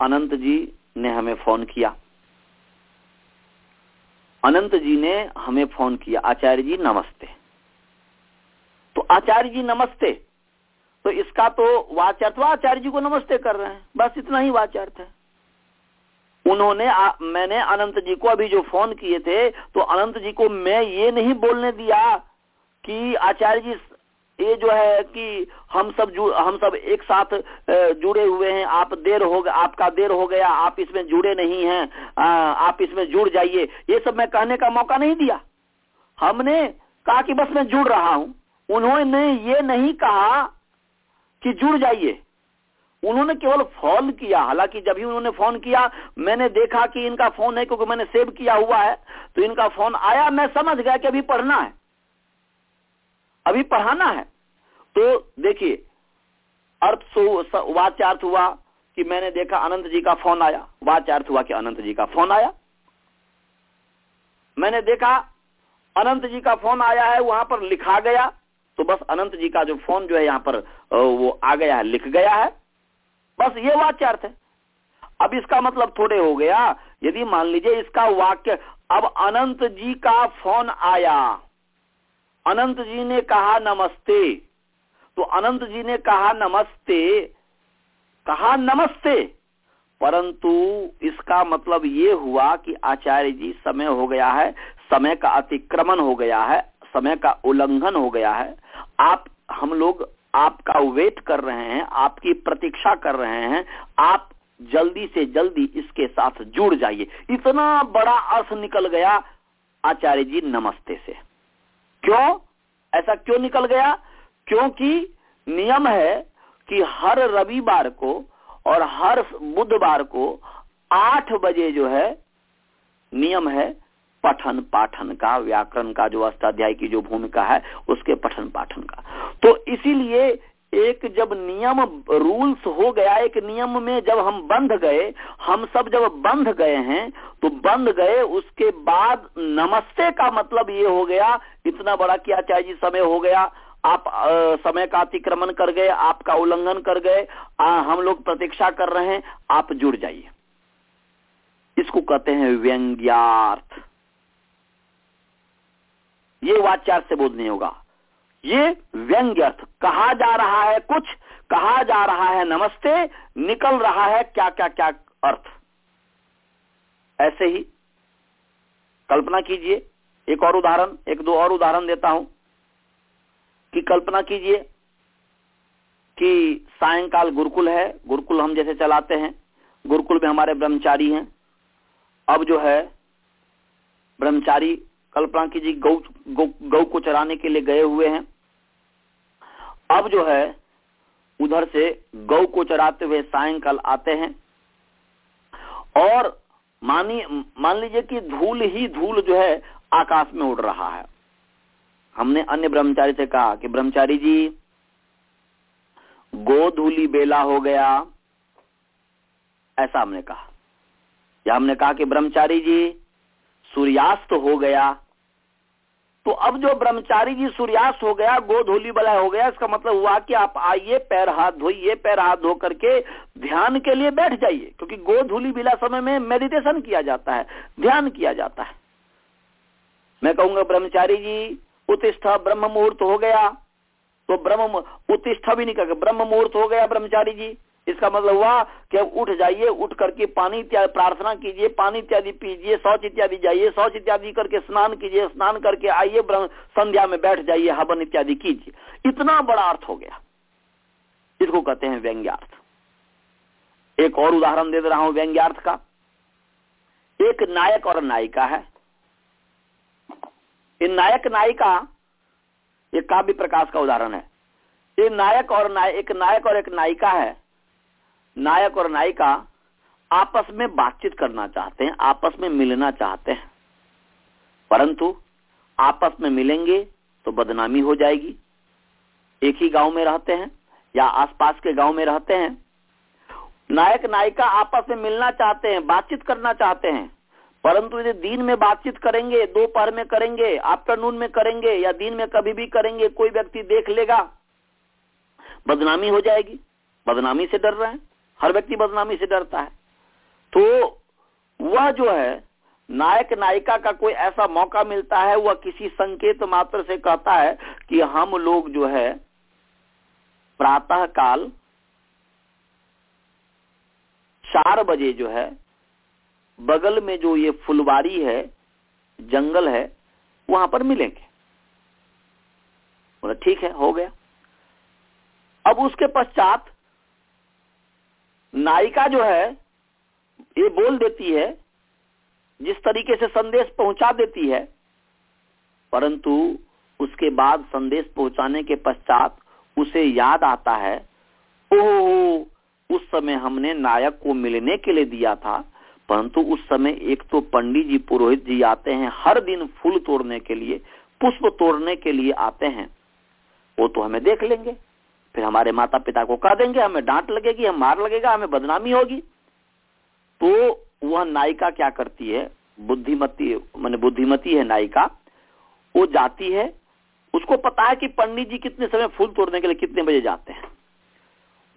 अनंत जी ने हमें फ़ोन किया। अनंत जी ने हमें फ़ोन किया आचार्य जी नमस्ते। तो आचार्य जी नमस्ते। तो इसका तो वाचार्थ आचार्य जी को नमस्ते कर रहे हैं। बस इतना ही वाचार्थ है। उन्होंने आ, मैंने अनंत जी को अभी जो फ़ोन किए थे तो अनंत जी को मैं ये नहीं बोलने दिया कि आचार्य जी ये जो है कि हम सब हम सब एक साथ जुड़े हुए हैं। आप देर हो गया आपका देर हो गया। आप इसमें जुड़े नहीं हैं। आप इसमें जुड़ जाइए। ये सब मैं कहने का मौका नहीं दिया। हमने कहा कि बस मैं जुड़ रहा हूँ। उन्होंने ये नहीं कहा कि जुड़ जाइए। उन्होंने केवल फ़ोन किया। हालाँकि जब ही उन्होंने फ़ोन किया, मैंने देखा कि इनका फ़ोन है, क्योंकि मैंने सेव किया हुआ है। तो इनका फ़ोन आया, मैं समझ गया कि अभी पढ़ना है। अभी पढ़ाना है। तो देखिए, अर्थ वाच्यार्थ हुआ कि मैंने देखा अनंत जी का फ़ोन आया। वाच्यार्थ हुआ कि अनंत जी का फ़ोन आया। मैंने देखा अनंत जी का फ़ोन आया है, वहाँ पर लिखा गया। तो बस अनंत जी का जो फ़ोन जो है यहाँ पर वो आ गया है, लिख गया है। बस ये वाच्यार्थ है। अब इसका मतलब थोड़े हो गया। यदि मान लीजिए इसका वाक्य, अब अनंत जी का फ़ोन आया। अनंत जी ने कहा नमस्ते। तो अनंत जी ने कहा नमस्ते। कहा नमस्ते। परंतु इसका मतलब ये हुआ कि आचार्य जी, समय हो गया है, समय का अतिक्रमण हो गया है, समय का उल्लंघन हो गया है। आप, हम लोग आपका वेट कर रहे हैं, आपकी प्रतीक्षा कर रहे हैं, आप जल्दी से जल्दी इसके साथ जुड़ जाइए। इतना बड़ा अर्थ निकल गया आचार्य जी नमस्ते से। क्यों? ऐसा क्यों निकल गया? क्योंकि नियम है कि हर रविवार को और हर बुधवार को आठ बजे जो है, नियम है पठन पाठन का, व्याकरण का, जो अष्टाध्याय की जो भूमिका है, उसके पठन पाठन का। तो इसीलिए एक जब नियम रूल्स हो गया, एक नियम में जब हम बंध गए, हम सब जब बंध गए हैं तो बंध गए, उसके बाद नमस्ते का मतलब ये हो गया इतना बड़ा क्या चाहिए समय हो गया आप आ, समय का अतिक्रमण कर गए आपका उल्लंघन कर गए आ, हम लोग प्रतीक्षा कर रहे हैं आप जुड़ जाइए। इसको कहते हैं व्यंग्यार्थ। ये वाच्यार्थ से बोध नहीं होगा। ये व्यंग्य अर्थ कहा जा रहा है कुछ कहा जा रहा है नमस्ते निकल रहा है क्या क्या क्या अर्थ। ऐसे ही कल्पना कीजिए। एक और उदाहरण, एक दो और उदाहरण देता हूँ कि कल्पना कीजिए कि सायंकाल गुरुकुल है, गुरुकुल हम जैसे चलाते हैं, गुरुकुल में हमारे ब्रह्मचारी हैं। अब जो है, ब्रह्मचारी कल्पना कीजिए गौ गौ को चराने के लिए गए हुए हैं। अब जो है, उधर से गौ को चराते हुए सायंकाल आते हैं। और मानी, मान लीजिए कि धूल ही धूल जो है आकाश में उड़ रहा है। हमने अन्य ब्रह्मचारी से कहा कि ब्रह्मचारी जी, गोधूली बेला हो गया, ऐसा हमने कहा। या हमने कहा कि ब्रह्मचारी जी, सूर्यास्त हो गया तो अब जो ब्रह्मचारी जी सूर्यास्त हो गया, गोधूली बला हो गया, इसका मतलब हुआ कि आप आइए, पैर हाथ धोइए, पैर हाथ धो करके ध्यान के लिए बैठ जाइए, क्योंकि गोधूली बिला समय में मेडिटेशन किया जाता है, ध्यान किया जाता है। मैं कहूँगा, ब्रह्मचारी जी, उत्तिष्ठ ब्रह्म मुहूर्त हो गया। तो ब्रह्म उत्तिष्ठा भी नहीं कहेगा ब्रह्म मुहूर्त हो गया ब्रह्मचारी जी। इसका मतलब हुआ कि उठ जाइए, उठ करके पानी इत्यादि प्रार्थना कीजिए, पानी इत्यादि पीजिए, शौच इत्यादि जाइए, शौच इत्यादि करके स्नान कीजिए, स्नान करके आइए संध्या में बैठ जाइए, हवन इत्यादि कीजिए। इतना बड़ा अर्थ हो गया। इसको कहते हैं व्यंग्यार्थ। एक और उदाहरण दे दे रहा हूँ व्यंग्यार्थ का। एक नायक और नायिका है। ये नायक नायिका ये काव्य प्रकाश का उदाहरण है। ये नायक और नाय, एक नायक और एक नायिका है। नायक और नायिका आपस में बातचीत करना चाहते हैं आपस में मिलना चाहते हैं। परंतु आपस में मिलेंगे तो बदनामी हो जाएगी। एक ही गाँव में रहते हैं या आसपास के गाँव में रहते हैं। नायक नायिका आपस में मिलना चाहते हैं बातचीत करना चाहते हैं। परंतु यदि दिन में बातचीत करेंगे, दोपहर में करेंगे आफ्टरनून में करेंगे, या दिन में कभी भी करेंगे, कोई व्यक्ति देख लेगा। बदनामी हो जाएगी। बदनामी से डर रहे हैं। हर व्यक्ति बदनामी से डरता है। तो वह जो है, नायक, नायिका का कोई ऐसा मौका मिलता है, वह किसी संकेत मात्र से कहता है कि हम लोग जो है प्रातः काल चार बजे जो है बगल में जो ये फुलवारी है, जंगल है, वहाँ पर मिलेंगे। बोला, ठीक है, हो गया। अब उसके पश्चात नायिका जो है, ये बोल देती है, जिस तरीके से संदेश पहुँचा देती है, परंतु उसके बाद संदेश पहुँचाने के पश्चात उसे याद आता है, ओह, उस समय हमने नायक को मिलने के लिए दिया था परंतु उस समय एक तो पंडित जी, पुरोहित जी आते हैं, हर दिन फूल तोड़ने के लिए, पुष्प तोड़ने के लिए आते हैं। वो तो हमें देख लेंगे। फिर हमारे माता पिता को कह देंगे, हमें डांट लगेगी, हम मार लगेगा, हमें बदनामी होगी। तो वह नायिका क्या करती है? बुद्धिमती, मैंने बुद्धिमती है नायिका, वो जाती है। उसको पता है कि पंडित जी कितने समय फूल तोड़ने के लिए कितने बजे जाते हैं।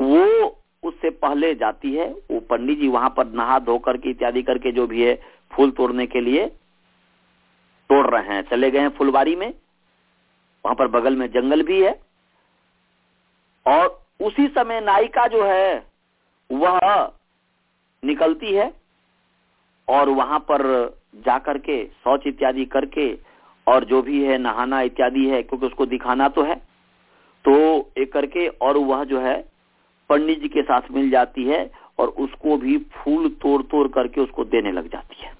वो उससे पहले जाती है, वो पंडित जी वहाँ पर नहा धो करके इत्यादि करके जो भी है, फूल तोड़ने के लिए तोड़ रहे हैं। चले गए हैं फुलवारी में, वहाँ पर बगल में जंगल भी है। और उसी समय नायिका जो है, वह निकलती है और वहाँ पर जाकर के शौच इत्यादि करके और जो भी है, नहाना इत्यादि है, क्योंकि उसको दिखाना तो है तो एक करके और वह जो है पंडित जी के साथ मिल जाती है और उसको भी फूल तोड़ तोड़ करके उसको देने लग जाती है।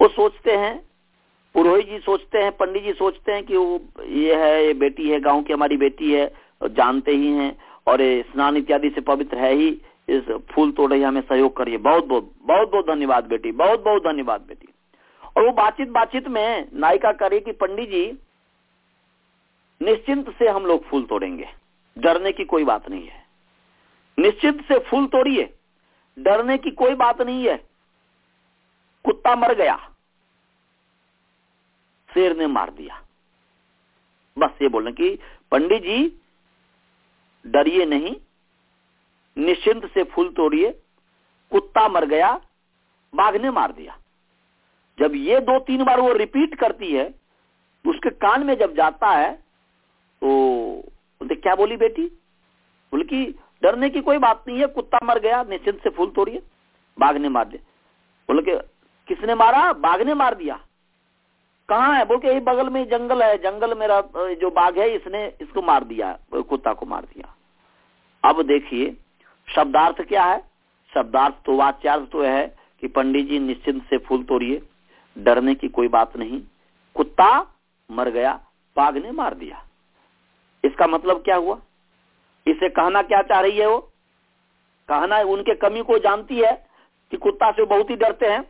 वो सोचते हैं, पुरोहित जी सोचते हैं, पंडित जी सोचते हैं कि वो, ये है, ये बेटी है, गाँव की हमारी बेटी है जानते ही हैं, और स्नान इत्यादि से पवित्र है ही, इस फूल तोड़ रही हमें सहयोग करिए। बहुत बहुत बहुत बहुत धन्यवाद बेटी, बहुत बहुत धन्यवाद बेटी। और वो बातचीत बातचीत में नायिका करे कि पंडित जी, निश्चिंत से हम लोग फूल तोड़ेंगे, डरने की कोई बात नहीं है। निश्चिंत से फूल तोड़िए। डरने की कोई बात नहीं है। कुत्ता मर गया। शेर ने मार दिया। बस ये बोलने की, पंडित जी, डरिए नहीं। निश्चिंत से फूल तोड़िए। कुत्ता मर गया, बाघ ने मार दिया। जब ये दो तीन बार वो रिपीट करती है, उसके कान में जब जाता है तो क्या बोली बेटी? बोले कि डरने की कोई बात नहीं है, कुत्ता मर गया, निश्चिंत से फूल तोड़िए, बाघ ने मार दिया। बोले कि किसने मारा? बाघ ने मार दिया। कहा है? बोल के यही बगल में जंगल है, जंगल मेरा, जो बाघ है, इसने इसको मार दिया, कुत्ता को मार दिया। अब देखिए, शब्दार्थ क्या है? शब्दार्थ तो वाच्यार्थ तो है कि पंडित जी निश्चिंत से फूल तोड़िए, डरने की कोई बात नहीं। कुत्ता मर गया, बाघ ने मार दिया। इसका मतलब क्या हुआ? इसे कहना क्या चाह रही है वो? कहना उनके कमी को जानती है कि कुत्ता से बहुत ही डरते हैं।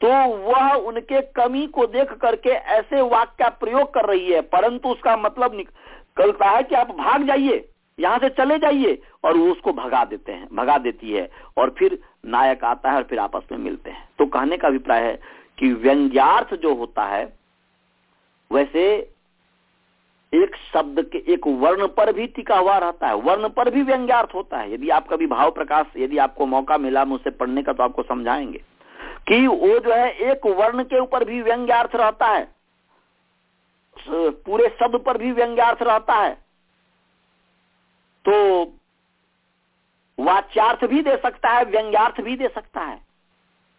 तो वह उनके कमी को देख करके ऐसे वाक्य का प्रयोग कर रही है। परंतु उसका मतलब निकलता है कि आप भाग जाइए, यहाँ से चले जाइए और वो उसको भगा देते हैं, भगा देती है। और फिर नायक आता है और फिर आपस में मिलते हैं। तो कहने का अभिप्राय है कि व्यंग्यार्थ जो होता है, वैसे एक शब्द के, एक वर्ण पर भी टिका हुआ रहता है। वर्ण पर भी व्यंग्यार्थ होता है। यदि आप कभी भाव प्रकाश, यदि आपको मौका मिला मुझसे पढ़ने का तो आपको समझाएँगे कि वो जो है, एक वर्ण के ऊपर भी व्यंग्यार्थ रहता है। पूरे शब्द पर भी व्यंग्यार्थ रहता है। तो वाच्यार्थ भी दे सकता है, व्यंग्यार्थ भी दे सकता है।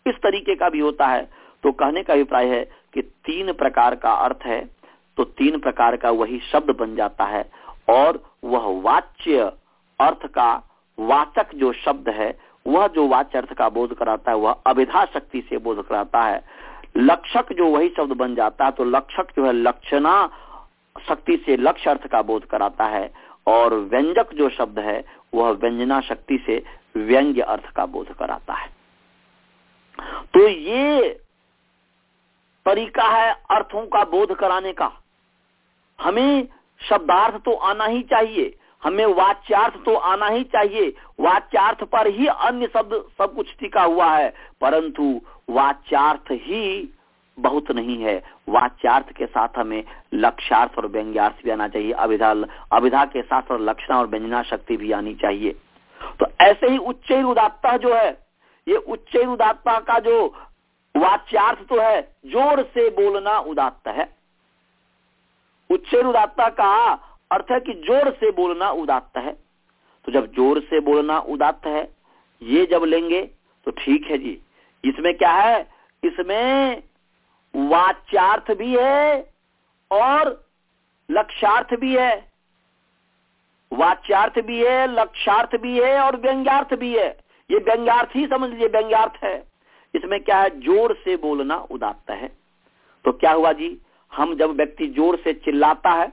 इस तरीके का भी होता है। तो कहने का अभिप्राय है कि तीन प्रकार का अर्थ है। तो तीन प्रकार का वही शब्द बन जाता है। और वह वाच्य अर्थ का वाचक जो शब्द है, वह जो वाच्य अर्थ का बोध कराता है, वह अभिधा शक्ति से बोध कराता है। लक्षक जो वही शब्द बन जाता है तो लक्षक जो है लक्षणा शक्ति से लक्ष्य अर्थ का बोध कराता है। और व्यंजक जो शब्द है, वह व्यंजना शक्ति से व्यंग्य अर्थ का बोध कराता है। तो ये तरीका है अर्थों का बोध कराने का। हमें शब्दार्थ तो आना ही चाहिए, हमें वाच्यार्थ तो आना ही चाहिए। वाच्यार्थ पर ही अन्य शब्द, सब कुछ टिका हुआ है, परंतु वाच्यार्थ ही बहुत नहीं है। वाच्यार्थ के साथ हमें लक्ष्यार्थ और व्यंग्यार्थ भी आना चाहिए। अभिधा अभिधा के साथ और लक्षण और व्यंजना शक्ति भी आनी चाहिए। तो ऐसे ही उच्च उदात्ता जो है, ये उच्च उदात्ता का जो वाच्यार्थ तो है, ज़ोर से बोलना उदात्त है। उच्च उदात्ता का अर्थ है कि ज़ोर से बोलना उदात्त है। तो जब ज़ोर से बोलना उदात्त है, ये जब लेंगे तो ठीक है जी। इसमें क्या है? इसमें वाच्यार्थ भी है और लक्ष्यार्थ भी है। वाच्यार्थ भी है, लक्ष्यार्थ भी है और व्यंग्यार्थ भी है। ये व्यंग्यार्थ ही समझ लीजिए, व्यंग्यार्थ है। इसमें क्या है? ज़ोर से बोलना उदात्त है। तो क्या हुआ जी? हम जब व्यक्ति ज़ोर से चिल्लाता है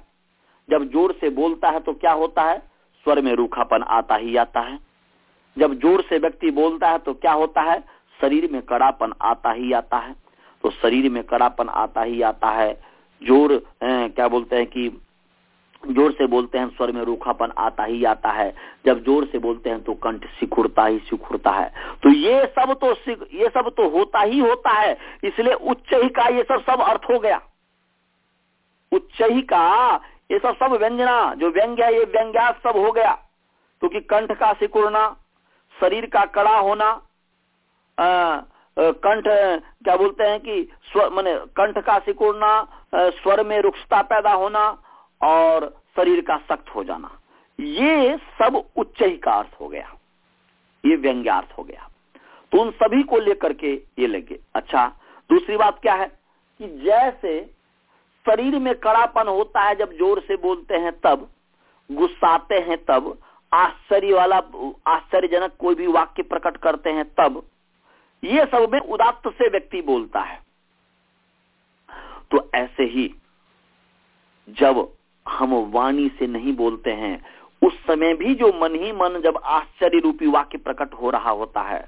जब ज़ोर से बोलता है तो क्या होता है? स्वर में रूखापन आता ही आता है। जब ज़ोर से व्यक्ति बोलता है तो क्या होता है? शरीर में कड़ापन आता ही आता है। तो शरीर में कड़ापन आता ही आता है। ज़ोर ए, क्या बोलते हैं कि ज़ोर से बोलते हैं स्वर में रूखापन आता ही आता है। जब ज़ोर से बोलते हैं तो कंठ सिकुड़ता ही सिकुड़ता है। तो ये सब तो ये सब तो होता ही होता है। इसलिए उच्च ही का ये सब सब अर्थ हो गया। उच्च ही का, ये सब सब व्यंजना, जो व्यंग्य ये व्यंग्या सब हो गया। क्योंकि तो कंठ का सिकुड़ना, शरीर का कड़ा होना कंठ, क्या बोलते हैं कि स्वर मैंने कंठ का सिकुड़ना स्वर में रुक्षता पैदा होना और शरीर का सख्त हो जाना। ये सब उच्च ही का अर्थ हो गया। ये व्यंग्यार्थ हो गया। तो उन सभी को लेकर के ये लगे। अच्छा दूसरी बात क्या है कि जैसे शरीर में कड़ापन होता है जब ज़ोर से बोलते हैं तब, गुस्साते हैं तब आश्चर्य वाला आश्चर्यजनक कोई भी वाक्य प्रकट करते हैं तब, ये सब में उदात्त से व्यक्ति बोलता है। तो ऐसे ही जब हम वाणी से नहीं बोलते हैं, उस समय भी जो मन ही मन जब आश्चर्य रूपी वाक्य प्रकट हो रहा होता है,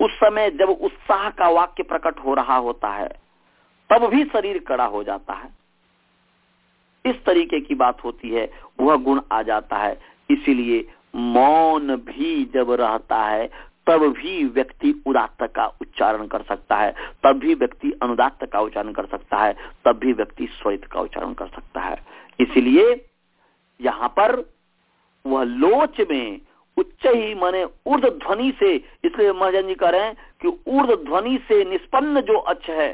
उस समय जब उत्साह का वाक्य प्रकट हो रहा होता है, तब भी शरीर कड़ा हो जाता है। इस तरीके की बात होती है, वह गुण आ जाता है। इसीलिए मौन भी जब रहता है, तब भी व्यक्ति उदात्त का उच्चारण कर सकता है। तब भी व्यक्ति अनुदात्त का उच्चारण कर सकता है, तब भी व्यक्ति स्वरित का उच्चारण कर सकता है। इसलिए यहाँ पर वह लोच में उच्च ही माने ऊर्ध ध्वनि से, इसलिए महाजन जी कह रहे हैं कि ऊर्ध ध्वनि से निष्पन्न जो अच्छ है,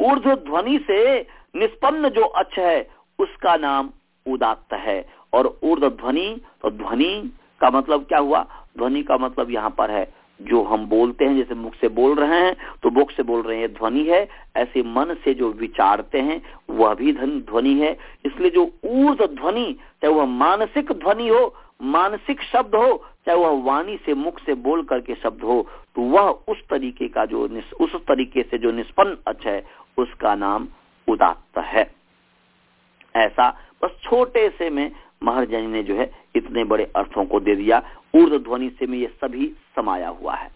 ऊर्ध ध्वनि से निष्पन्न जो अच्छ है, उसका नाम उदात्त है। और ऊर्ध ध्वनि तो ध्वनि का मतलब क्या हुआ? ध्वनि का मतलब यहाँ पर है, जो हम बोलते हैं, जैसे मुख से बोल रहे हैं तो मुख से बोल रहे हैं ध्वनि है। ऐसे मन से जो विचारते हैं, वह भी ध्वनि है। इसलिए जो ऊर्ध ध्वनि, चाहे वह मानसिक ध्वनि हो, मानसिक शब्द हो, चाहे वह वाणी से मुख से बोल करके शब्द हो तो वह उस तरीके का जो उस तरीके से जो निष्पन्न अच्छा है, उसका नाम उदात्त है। ऐसा बस छोटे से में महर्जनी ने जो है इतने बड़े अर्थों को दे दिया। ऊर्ध ध्वनि से में ये सभी समाया हुआ है।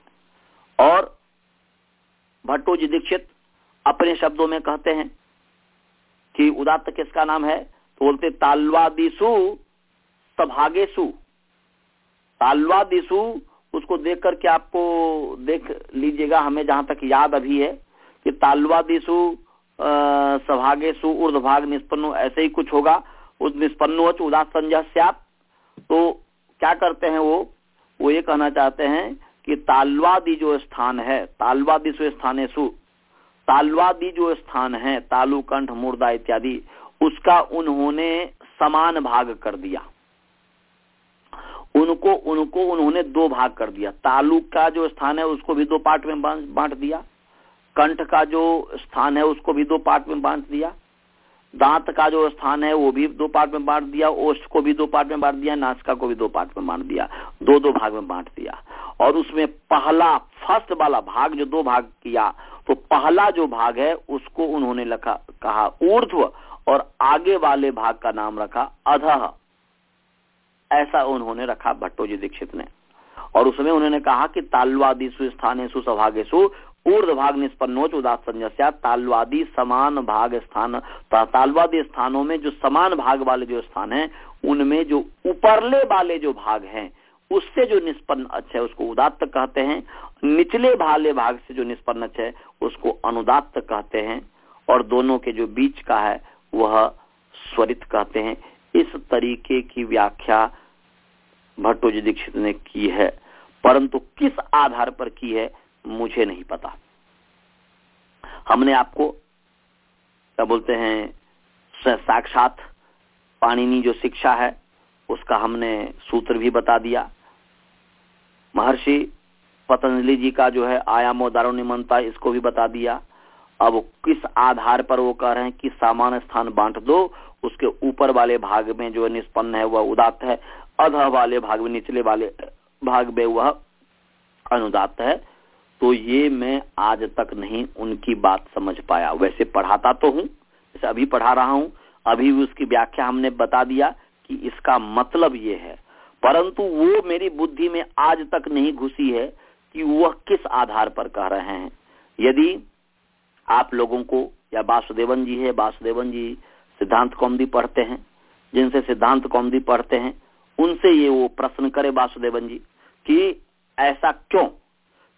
और भट्टो जी दीक्षित अपने शब्दों में कहते हैं कि उदात्त किसका नाम है? तो बोलते, तालवादिसु सभागेशु तालवादिसु, उसको देख करके आपको देख लीजिएगा, हमें जहाँ तक याद अभी है कि तालवादिसु सभागेसु ऊर्धभाग निष्पन्न, ऐसे ही कुछ होगा। उस निष्पन्नो उदास संजय तो क्या करते हैं वो? वो ये कहना चाहते हैं कि तालवादी जो स्थान है, तालवादी सु स्थान सु। तालवादी जो स्थान है, तालु, कंठ, मुर्दा इत्यादि, उसका उन्होंने समान भाग कर दिया। उनको उनको उन्होंने दो भाग कर दिया। तालु का जो स्थान है, उसको भी दो पार्ट में बांट दिया। कंठ का जो स्थान है, उसको भी दो पार्ट में बांट दिया। दांत का जो स्थान है, वो भी दो पार्ट में बांट दिया। ओष्ठ को भी दो पार्ट में बांट दिया, नासिका को भी दो पार्ट में बांट दिया। दो दो भाग में बांट दिया। और उसमें पहला, फ़र्स्ट वाला भाग जो दो भाग किया तो पहला जो भाग है, उसको उन्होंने लखा, कहा ऊर्ध्व, और आगे वाले भाग का नाम रखा अधह ऐसा उन्होंने रखा भट्टो जी दीक्षित ने। और उसमें उन्होंने कहा कि तालवादी सुस्थान सुसभागेशु ऊर्ध भाग निष्पन्नोच उदास संजस्या तालवादी समान भाग स्थान तालवादी स्थानों में जो समान भाग वाले जो स्थान है, उनमें जो ऊपरले वाले जो भाग हैं, उससे जो निष्पन्न अच्छा है, उसको उदात्त कहते हैं। निचले भाले भाग से जो निष्पन्न अच्छा है, उसको अनुदात्त कहते हैं। और दोनों के जो बीच का है, वह स्वरित कहते हैं। इस तरीके की व्याख्या भट्टोजी दीक्षित ने की है। परंतु किस आधार पर की है मुझे नहीं पता। हमने आपको, क्या बोलते हैं साक्षात पाणिनी जो शिक्षा है, उसका हमने सूत्र भी बता दिया। महर्षि पतंजलि जी का जो है आयामो दारो निमंता इसको भी बता दिया। अब किस आधार पर वो कह रहे हैं कि सामान्य स्थान बांट दो, उसके ऊपर वाले भाग में जो निष्पन्न है, वह उदात है। अध वाले भाग में, निचले वाले भाग में वह अनुदात है। तो ये मैं आज तक नहीं उनकी बात समझ पाया। वैसे पढ़ाता तो हूँ जैसे अभी पढ़ा रहा हूँ, अभी उसकी व्याख्या हमने बता दिया कि इसका मतलब ये है। परंतु वो मेरी बुद्धि में आज तक नहीं घुसी है कि वह किस आधार पर कह रहे हैं। यदि आप लोगों को, या वासुदेवन जी है, वासुदेवन जी सिद्धांत कौमदी पढ़ते हैं, जिनसे सिद्धांत कौमदी पढ़ते हैं, उनसे ये वो प्रश्न करे वासुदेवन जी कि ऐसा क्यों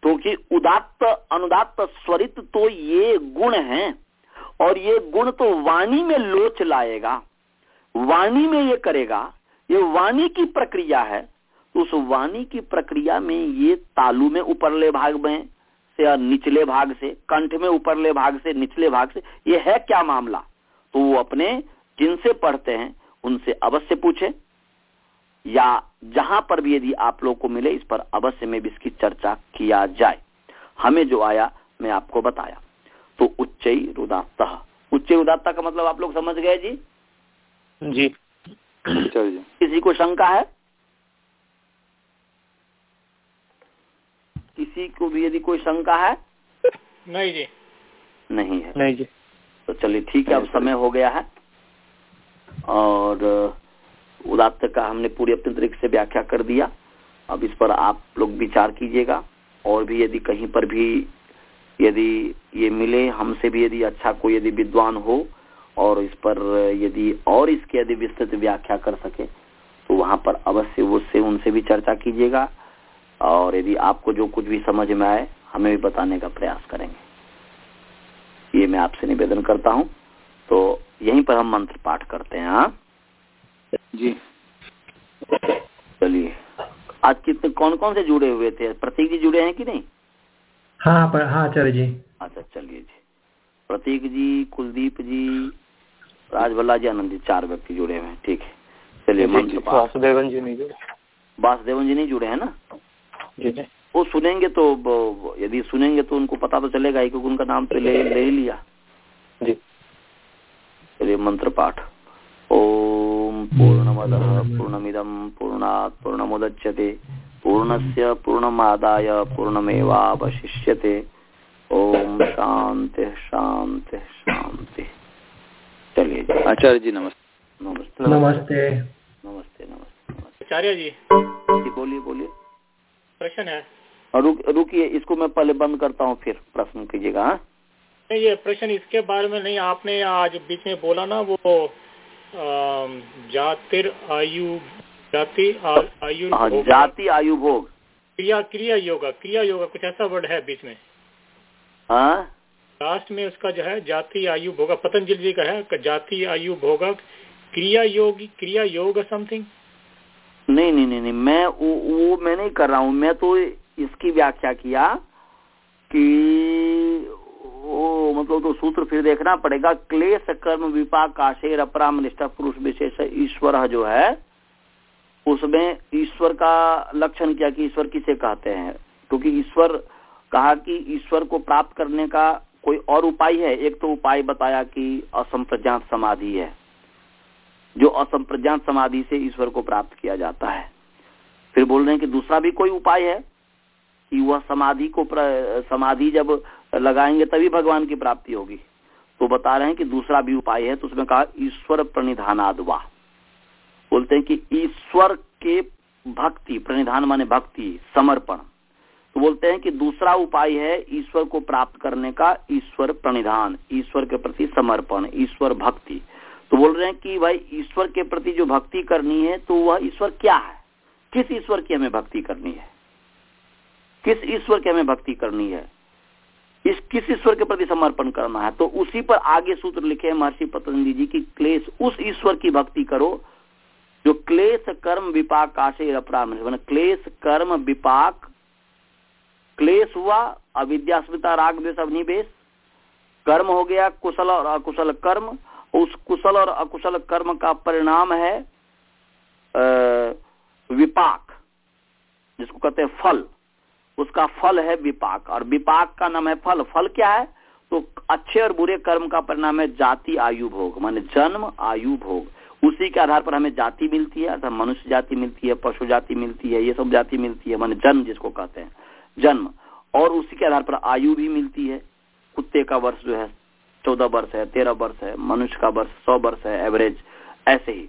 क्योंकि तो उदात्त, अनुदात्त स्वरित तो ये गुण हैं, और ये गुण तो वाणी में लोच लाएगा। वाणी में ये करेगा, ये वाणी की प्रक्रिया है तो उस वाणी की प्रक्रिया में ये तालु में ऊपरले भाग में से निचले भाग से, कंठ में ऊपरले भाग से, निचले भाग से, ये है क्या मामला? तो वो अपने जिनसे पढ़ते हैं, उनसे अवश्य पूछे। या जहाँ पर भी यदि आप लोग को मिले इस पर अवश्य में भी इसकी चर्चा किया जाए। हमें जो आया मैं आपको बताया। तो उच्च रुदात उच्च उदात्ता का मतलब आप लोग समझ गए जी? जी। चलिए किसी को शंका है? किसी को भी यदि कोई शंका है? नहीं जी। नहीं है। नहीं जी। तो चलिए ठीक है अब समय हो गया है। और उदात्त का हमने पूरी अपने तरीके से व्याख्या कर दिया। अब इस पर आप लोग विचार कीजिएगा। और भी यदि कहीं पर भी यदि ये मिले, हमसे भी यदि अच्छा कोई यदि विद्वान हो, और इस पर यदि और इसके यदि विस्तृत व्याख्या कर सके तो वहाँ पर अवश्य उससे उनसे भी चर्चा कीजिएगा। और यदि आपको जो कुछ भी समझ में आए, हमें भी बताने का प्रयास करेंगे। ये मैं आपसे निवेदन करता हूँ। तो यहीं पर हम मंत्र पाठ करते हैं हाँ। जी। चलिए। आज कितने कौन कौन से जुड़े हुए थे? प्रतीक जी जुड़े हैं कि नहीं? हाँ पर हाँ आचार्य जी। अच्छा चलिए जी। प्रतीक जी कुलदीप जी राजबल्ला जी आनंद जी चार व्यक्ति जुड़े हुए हैं। ठीक है। चलिए वासुदेवन जी नहीं जुड़े। वासुदेवन जी नहीं जुड़े हैं ना? जी वो सुनेंगे तो यदि सुनेंगे तो उनको पता तो चलेगा ही क्योंकि उनका नाम तो ले ले ही लिया। जी। चलिए मंत्र पाठ। ओम पूर्णमद पूर्णमिदम पूर्णात् पूर्णमुदच्यते। पूर्णस्य पूर्णमादाय पूर्णमेवावशिष्यते। ओम शांति शांति शांति चलिए आचार्य जी नमस्ते। नमस्ते। नमस्ते। नमस्ते आचार्य जी जी बोलिए बोलिए। प्रश्न है। और रुक रुकिए इसको मैं पहले बंद करता हूँ फिर प्रश्न कीजिएगा हाँ। ये प्रश्न इसके बारे में नहीं आपने आज बीच में बोला ना वो जातिर आयु जाति आयु हाँ जाति आयु भोग। क्रिया क्रिया योगा क्रिया योगा कुछ ऐसा वर्ड है बीच में। हाँ? लास्ट में उसका जो है जाति आयु भोगा पतंजलि जी का है जाति आयु भोगा क्रिया योगी क्रिया योग समथिंग नहीं नहीं नहीं नहीं मैं वो, वो मैं नहीं कर रहा हूँ मैं तो इसकी व्याख्या किया कि मतलब तो सूत्र फिर देखना पड़ेगा। क्लेश कर्म विपाक काशेर अपराम निष्ठा पुरुष विशेष ईश्वर जो है, उसमें ईश्वर का लक्षण क्या कि ईश्वर किसे कहते हैं? क्योंकि ईश्वर कहा कि ईश्वर को प्राप्त करने का कोई और उपाय है। एक तो उपाय बताया कि असंप्रज्ञात समाधि है, जो असंप्रज्ञात समाधि से ईश्वर को प्राप्त किया जाता है। फिर बोल रहे हैं कि दूसरा भी कोई उपाय है कि वह समाधि को समाधि जब लगाएँगे तभी भगवान की प्राप्ति होगी। तो बता रहे हैं कि दूसरा भी उपाय है तो उसमें कहा, ईश्वर प्रणिधानादवा। बोलते हैं कि ईश्वर के भक्ति, प्रणिधान माने भक्ति, समर्पण। तो बोलते हैं कि दूसरा उपाय है ईश्वर को प्राप्त करने का, ईश्वर प्रणिधान, ईश्वर के प्रति समर्पण, ईश्वर भक्ति। तो बोल रहे हैं कि भाई, ईश्वर के प्रति जो भक्ति करनी है तो वह ईश्वर क्या है? किस ईश्वर की हमें भक्ति करनी है? किस ईश्वर की हमें भक्ति करनी है? इस, किस ईश्वर के प्रति समर्पण करना है? तो उसी पर आगे सूत्र लिखे हैं महर्षि पतंजलि जी की क्लेश, उस ईश्वर की भक्ति करो जो क्लेश कर्म विपाक काशे अपराम क्लेश कर्म विपाक, क्लेश हुआ, अविद्यास्मिता, राग द्वेष अवनिवेश कर्म हो गया, कुशल और अकुशल कर्म, उस कुशल और अकुशल कर्म का परिणाम है विपाक, जिसको कहते हैं फल। उसका फल है विपाक। और विपाक का नाम है फल। फल क्या है? तो अच्छे और बुरे कर्म का परिणाम है जाति आयु भोग, माने जन्म आयु भोग। उसी के आधार पर हमें जाति मिलती है, अर्थात मनुष्य जाति मिलती है, पशु जाति मिलती है, ये सब जाति मिलती है, माने जन्म जिसको कहते हैं, जन्म। और उसी के आधार पर आयु भी मिलती है। कुत्ते का वर्ष जो है, चौदह वर्ष है, तेरह वर्ष है, मनुष्य का वर्ष सौ वर्ष है, एवरेज, ऐसे ही।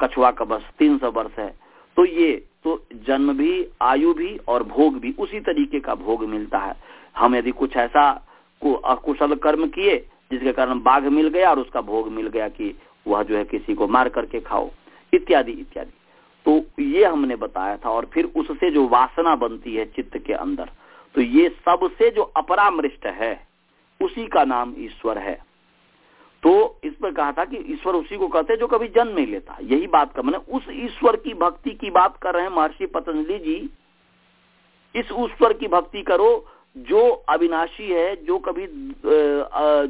कछुआ का वर्ष तीन सौ वर्ष है। तो ये तो जन्म भी, आयु भी और भोग भी, उसी तरीके का भोग मिलता है। हम यदि कुछ ऐसा को, अकुशल कर्म किए, जिसके कारण बाघ मिल गया और उसका भोग मिल गया कि वह जो है किसी को मार करके खाओ, इत्यादि इत्यादि। तो ये हमने बताया था और फिर उससे जो वासना बनती है चित्त के अंदर तो ये सबसे जो अपरामृष्ट है, उसी का नाम ईश्वर है। तो इस पर कहा था कि ईश्वर उसी को कहते हैं जो कभी जन्म नहीं लेता। यही बात का मैंने उस ईश्वर की भक्ति की बात कर रहे हैं महर्षि पतंजलि जी। इस ईश्वर की भक्ति करो, जो अविनाशी है, जो कभी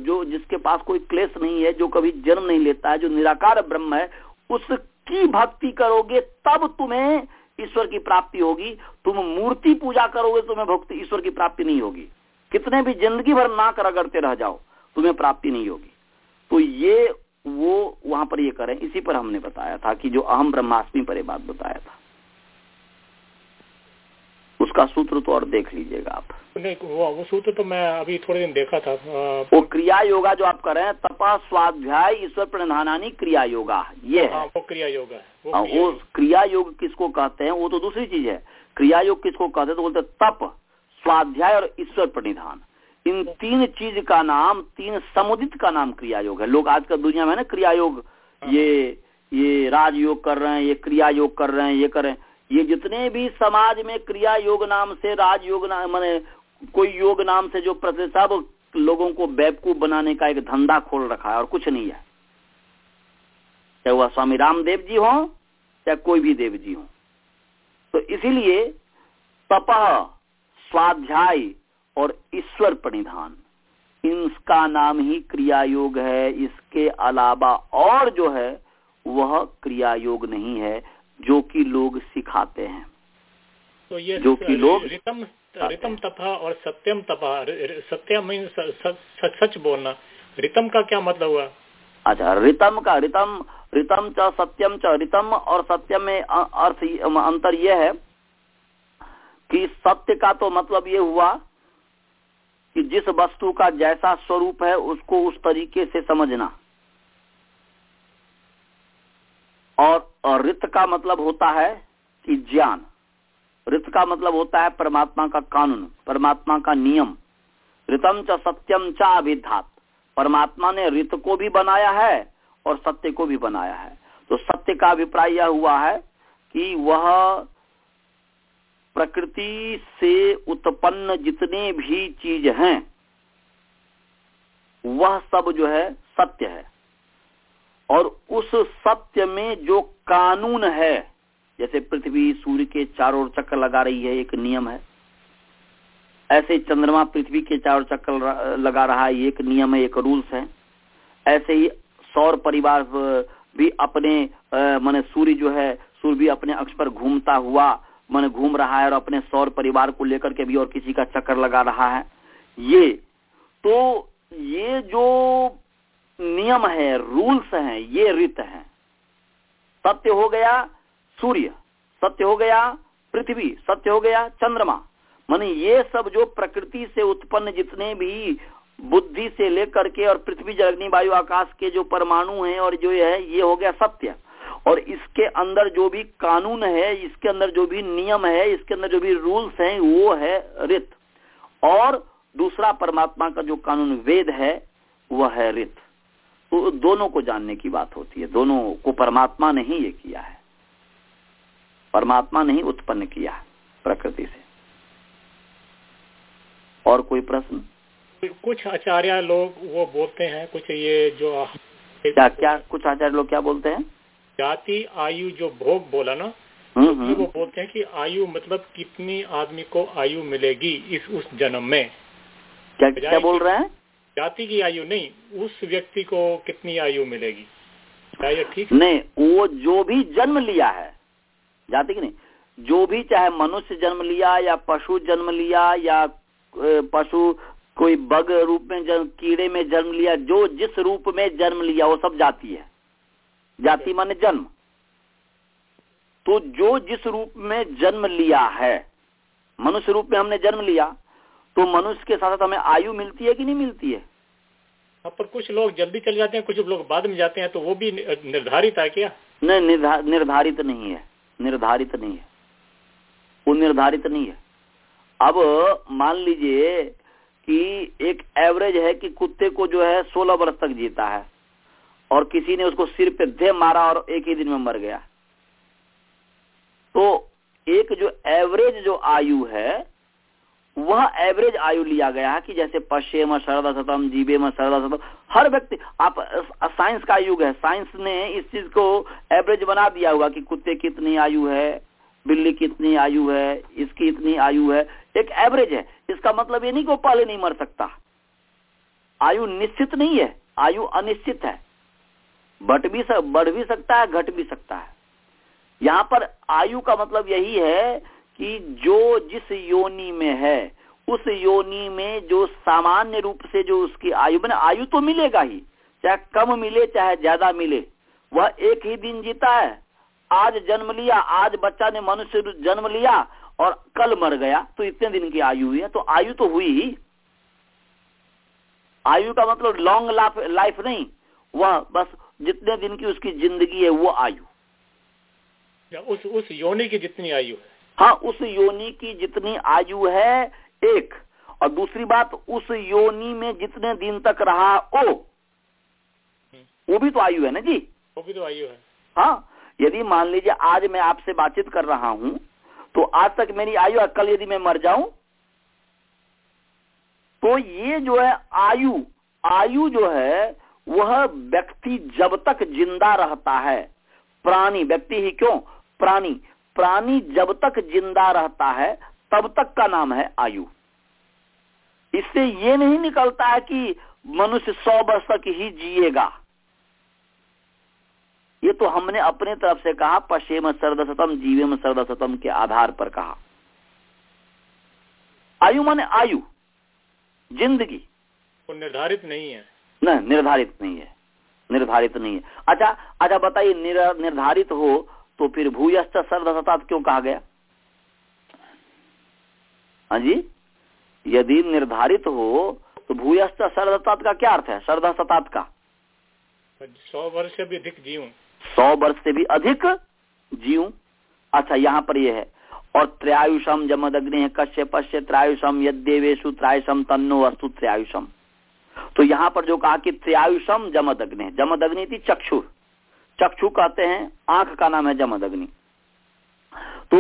जो जिसके पास कोई क्लेश नहीं है, जो कभी जन्म नहीं लेता है, जो निराकार ब्रह्म है, उसकी भक्ति करोगे, तब तुम्हें ईश्वर की प्राप्ति होगी। तुम मूर्ति पूजा करोगे, तुम्हें भक्ति, ईश्वर की प्राप्ति नहीं होगी। कितने भी ज़िंदगी भर नाक रगड़ते रह जाओ, तुम्हें प्राप्ति नहीं होगी। तो ये वो वहाँ पर ये करें इसी पर हमने बताया था कि जो अहम ब्रह्मास्मि पर बात बताया था। उसका सूत्र तो और देख लीजिएगा आप। नहीं वो वो सूत्र तो मैं अभी थोड़े दिन देखा था आ, वो क्रिया योगा जो आप कर रहे हैं तपा स्वाध्याय ईश्वर प्रधानानी क्रिया योगा ये हाँ। है वो क्रिया योग है वो हाँ, क्रिया वो योग। क्रिया योग किसको कहते हैं वो तो दूसरी चीज़ है। क्रिया योग किसको कहते हैं तो बोलते तप स्वाध्याय और ईश्वर प्रणिधान। इन तीन चीज़ का नाम तीन समुदित का नाम क्रिया योग है। लोग आजकल दुनिया में ना क्रिया योग ये ये राजयोग कर रहे हैं ये क्रिया योग कर रहे हैं ये कर रहे हैं। ये जितने भी समाज में क्रिया योग नाम से राजयोग नाम माने कोई योग नाम से जो प्रति सब लोगों को बेवकूफ़ बनाने का एक धंधा खोल रखा है और कुछ नहीं है। चाहे वह स्वामी रामदेव जी हो चाहे कोई भी देव जी हो। तो इसीलिए तपह स्वाध्याय और ईश्वर परिधान। इसका नाम ही क्रिया योग है। इसके अलावा और जो है वह क्रिया योग नहीं है जो कि लोग सिखाते हैं। तो ये जो कि लोग- रितम रितम तपा और सत्यम तपा सत्यम मीन सच सच बोलना। रितम का क्या मतलब हुआ? अच्छा रितम का रितम रितम च सत्यम च रितम और सत्यम में अर्थ अंतर यह है कि सत्य का तो मतलब ये हुआ कि जिस वस्तु का जैसा स्वरूप है, उसको उस तरीके से समझना। और रित का मतलब होता है कि ज्ञान। रित का मतलब होता है परमात्मा का कानून, परमात्मा का नियम। रितम च सत्यम च अभिधात। परमात्मा ने रित को भी बनाया है और सत्य को भी बनाया है। तो सत्य का अभिप्राय यह हुआ है कि वह प्रकृति से उत्पन्न जितने भी चीज़ हैं, वह सब जो है सत्य है। और उस सत्य में जो कानून है, जैसे पृथ्वी, सूर्य के चारों चक्कर लगा रही है, एक नियम है। ऐसे चंद्रमा पृथ्वी के चारों चक्कर लगा रहा है, एक नियम है, एक रूल्स है। ऐसे ही सौर परिवार भी अपने माने सूर्य जो है, सूर्य भी अपने अक्ष पर घूमता हुआ माने घूम रहा है और अपने सौर परिवार को लेकर के भी और किसी का चक्कर लगा रहा है। ये तो ये जो नियम है, रूल्स हैं, ये रित है। सत्य हो गया सूर्य, सत्य हो गया पृथ्वी, सत्य हो गया चंद्रमा। माने ये सब जो प्रकृति से उत्पन्न जितने भी बुद्धि से लेकर के और पृथ्वी जल अग्नि वायु, आकाश के जो परमाणु हैं और जो है, ये हो गया सत्य। और इसके अंदर जो भी कानून है इसके अंदर जो भी नियम है इसके अंदर जो भी रूल्स हैं वो है रित। और दूसरा परमात्मा का जो कानून वेद है वह है रित। तो दोनों को जानने की बात होती है। दोनों को परमात्मा ने ही ये किया है। परमात्मा ने ही उत्पन्न किया है प्रकृति से। और कोई प्रश्न? कुछ आचार्य लोग वो बोलते हैं कुछ ये जो क्या क्या कुछ आचार्य लोग क्या बोलते हैं? जाति आयु जो भोग बोला ना हम्म वो हम्म। बोलते हैं कि आयु मतलब कितनी आदमी को आयु मिलेगी इस उस जन्म में। क्या क्या बोल रहे हैं? जाति की आयु नहीं उस व्यक्ति को कितनी आयु मिलेगी? क्या ये ठीक नहीं वो जो भी जन्म लिया है जाति की नहीं जो भी चाहे मनुष्य जन्म लिया या पशु जन्म लिया या पशु कोई बग रूप में जन्म कीड़े में जन्म लिया जो जिस रूप में जन्म लिया वो सब जाति है। जाति माने जन्म। तो जो जिस रूप में जन्म लिया है मनुष्य रूप में हमने जन्म लिया तो मनुष्य के साथ साथ हमें आयु मिलती है कि नहीं मिलती है? पर कुछ लोग जल्दी चले जाते हैं कुछ लोग बाद में जाते हैं तो वो भी निर्धारित है क्या? नहीं निर्धा- निर्धारित नहीं है। निर्धारित नहीं है। वो निर्धारित नहीं है। अब मान लीजिए कि एक एवरेज है कि कुत्ते को जो है सोलह वर्ष तक जीता है। और किसी ने उसको सिर पे दे मारा और एक ही दिन में मर गया। तो एक जो एवरेज जो आयु है, वह एवरेज आयु लिया गया है कि जैसे पश्चे में शरदा शतम जीवे में शरदा शतम हर व्यक्ति, आप साइंस का युग है। साइंस ने इस चीज़ को एवरेज बना दिया हुआ कि कुत्ते की इतनी आयु है, बिल्ली की इतनी आयु है, इसकी इतनी आयु है। एक एवरेज है। इसका मतलब ये नहीं कि वो पहले नहीं मर सकता। आयु निश्चित नहीं है। आयु अनिश्चित है। बढ़ भी सक, बढ़ भी सकता है घट भी सकता है। यहाँ पर आयु का मतलब यही है कि जो जिस योनि में है उस योनि में जो सामान्य रूप से जो उसकी आयु मैंने आयु तो मिलेगा ही चाहे कम मिले चाहे ज़्यादा मिले वह एक ही दिन जीता है। आज जन्म लिया आज बच्चा ने मनुष्य जन्म लिया और कल मर गया तो इतने दिन की आयु हुई है तो आयु तो हुई ही। आयु का मतलब लॉन्ग लाइफ नहीं वह बस जितने दिन की उसकी ज़िंदगी है वो आयु। उस उस योनि की जितनी आयु है। हाँ उस योनि की जितनी आयु है एक। और दूसरी बात उस योनि में जितने दिन तक रहा ओ वो भी तो आयु है ना जी? वो भी तो आयु है। हाँ यदि मान लीजिए आज मैं आपसे बातचीत कर रहा हूँ तो आज तक मेरी आयु है कल यदि मैं मर जाऊँ तो ये जो है आयु आयु जो है वह व्यक्ति जब तक ज़िंदा रहता है। प्राणी, व्यक्ति ही क्यों? प्राणी। प्राणी जब तक ज़िंदा रहता है, तब तक का नाम है आयु। इससे ये नहीं निकलता है कि मनुष्य सौ वर्ष तक ही जिएगा। ये तो हमने अपने तरफ़ से कहा पश्चिम सर्दशतम जीवेम सर्दशतम के आधार पर कहा। आयु माने आयु, ज़िंदगी। निर्धारित नहीं है। न निर्धारित नहीं है। निर्धारित नहीं है। अच्छा अच्छा बताइए निर, निर्धारित हो तो फिर भूयश्च सर्दशतात क्यों कहा गया? हाँ जी? यदि निर्धारित हो तो भूयश्च सर्दतात का क्या अर्थ है? सर्दशतात का। सौ वर्ष से भी अधिक जीव सौ वर्ष से भी अधिक जीव अच्छा यहाँ पर यह है। और त्रयायुषम जमदग्नि कश्य पश्य त्रयायुषम यदेवेशु त्रायुषम तन्नो अस्तु त्रयायुषम। तो यहाँ पर जो कहा कि त्रयायुषम जमदग्नि जमदग्नि थी चक्षु चक्षु कहते हैं, आँख का नाम है जमदग्नि। तो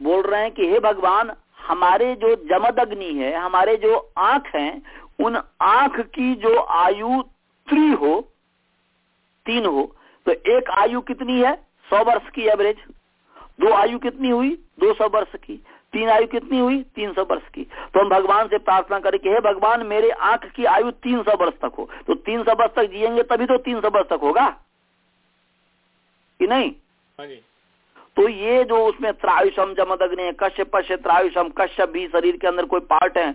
बोल रहे हैं कि हे भगवान, हमारे जो जमदग्नि है, हमारे जो आँख है, उन आँख की जो आयु त्री हो, तीन हो तो एक आयु कितनी है? सौ वर्ष की एवरेज दो आयु कितनी हुई? दो सौ वर्ष की। तीन आयु कितनी हुई? तीन सौ वर्ष की। तो हम भगवान से प्रार्थना करें कि हे भगवान मेरे आँख की आयु तीन सौ वर्ष तक हो। तो तीन सौ वर्ष तक जिएँगे तभी तो तीन सौ वर्ष तक होगा। कि नहीं? हाँ तो ये जो उसमें त्रायुषम जमदग्नि कश्यप पश्य त्रायुषम कश्यप भी शरीर के अंदर कोई पार्ट है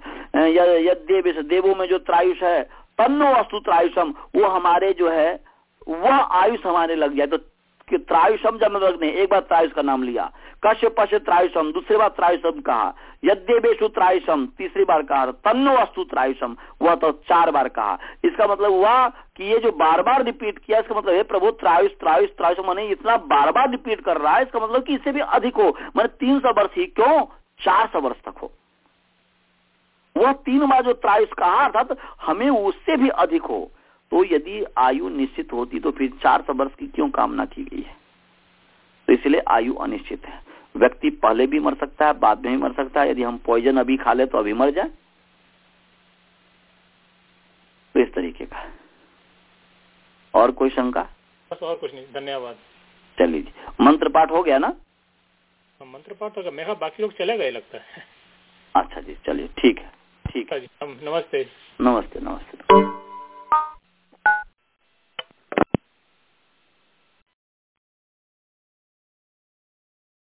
यद्देव देवों में जो त्रायुष है तन्नो वस्तु त्रायुषम वो हमारे जो है वह आयुष हमारे लग जाए। तो कि त्रायुषम जमदग्नि एक बार त्रायुष का नाम लिया। कश्यप पश्य त्रायुषम, दूसरी बार त्रायुषम कहा। यद्देवेशु त्रायुषम, तीसरी बार कहा। तन्नो वस्तु त्रायुषम, वह तो चार बार कहा। इसका मतलब हुआ कि ये जो बार बार रिपीट किया, इसका मतलब है प्रभु, त्रायुष त्रायुष त्रायुष मैंने इतना बार बार रिपीट कर रहा है, इसका मतलब कि इससे भी अधिक हो। मैंने तीन सौ वर्ष ही क्यों? चार सौ वर्ष तक हो। वह तीन बार जो त्रायुष कहा, अर्थात हमें उससे भी अधिक हो। तो यदि आयु निश्चित होती तो फिर चार सौ वर्ष की क्यों कामना की गई है? तो इसलिए आयु अनिश्चित है। व्यक्ति पहले भी मर सकता है बाद में भी मर सकता है। यदि हम पॉइजन अभी खा ले तो अभी मर जाए। तो इस तरीके का। और कोई शंका? बस और कुछ नहीं। धन्यवाद। चलिए मंत्र पाठ हो गया ना? मंत्र पाठ होगा मैं बाकी लोग चले गए लगता है। अच्छा जी चलिए। ठीक है। ठीक है। जी नमस्ते। नमस्ते नमस्ते।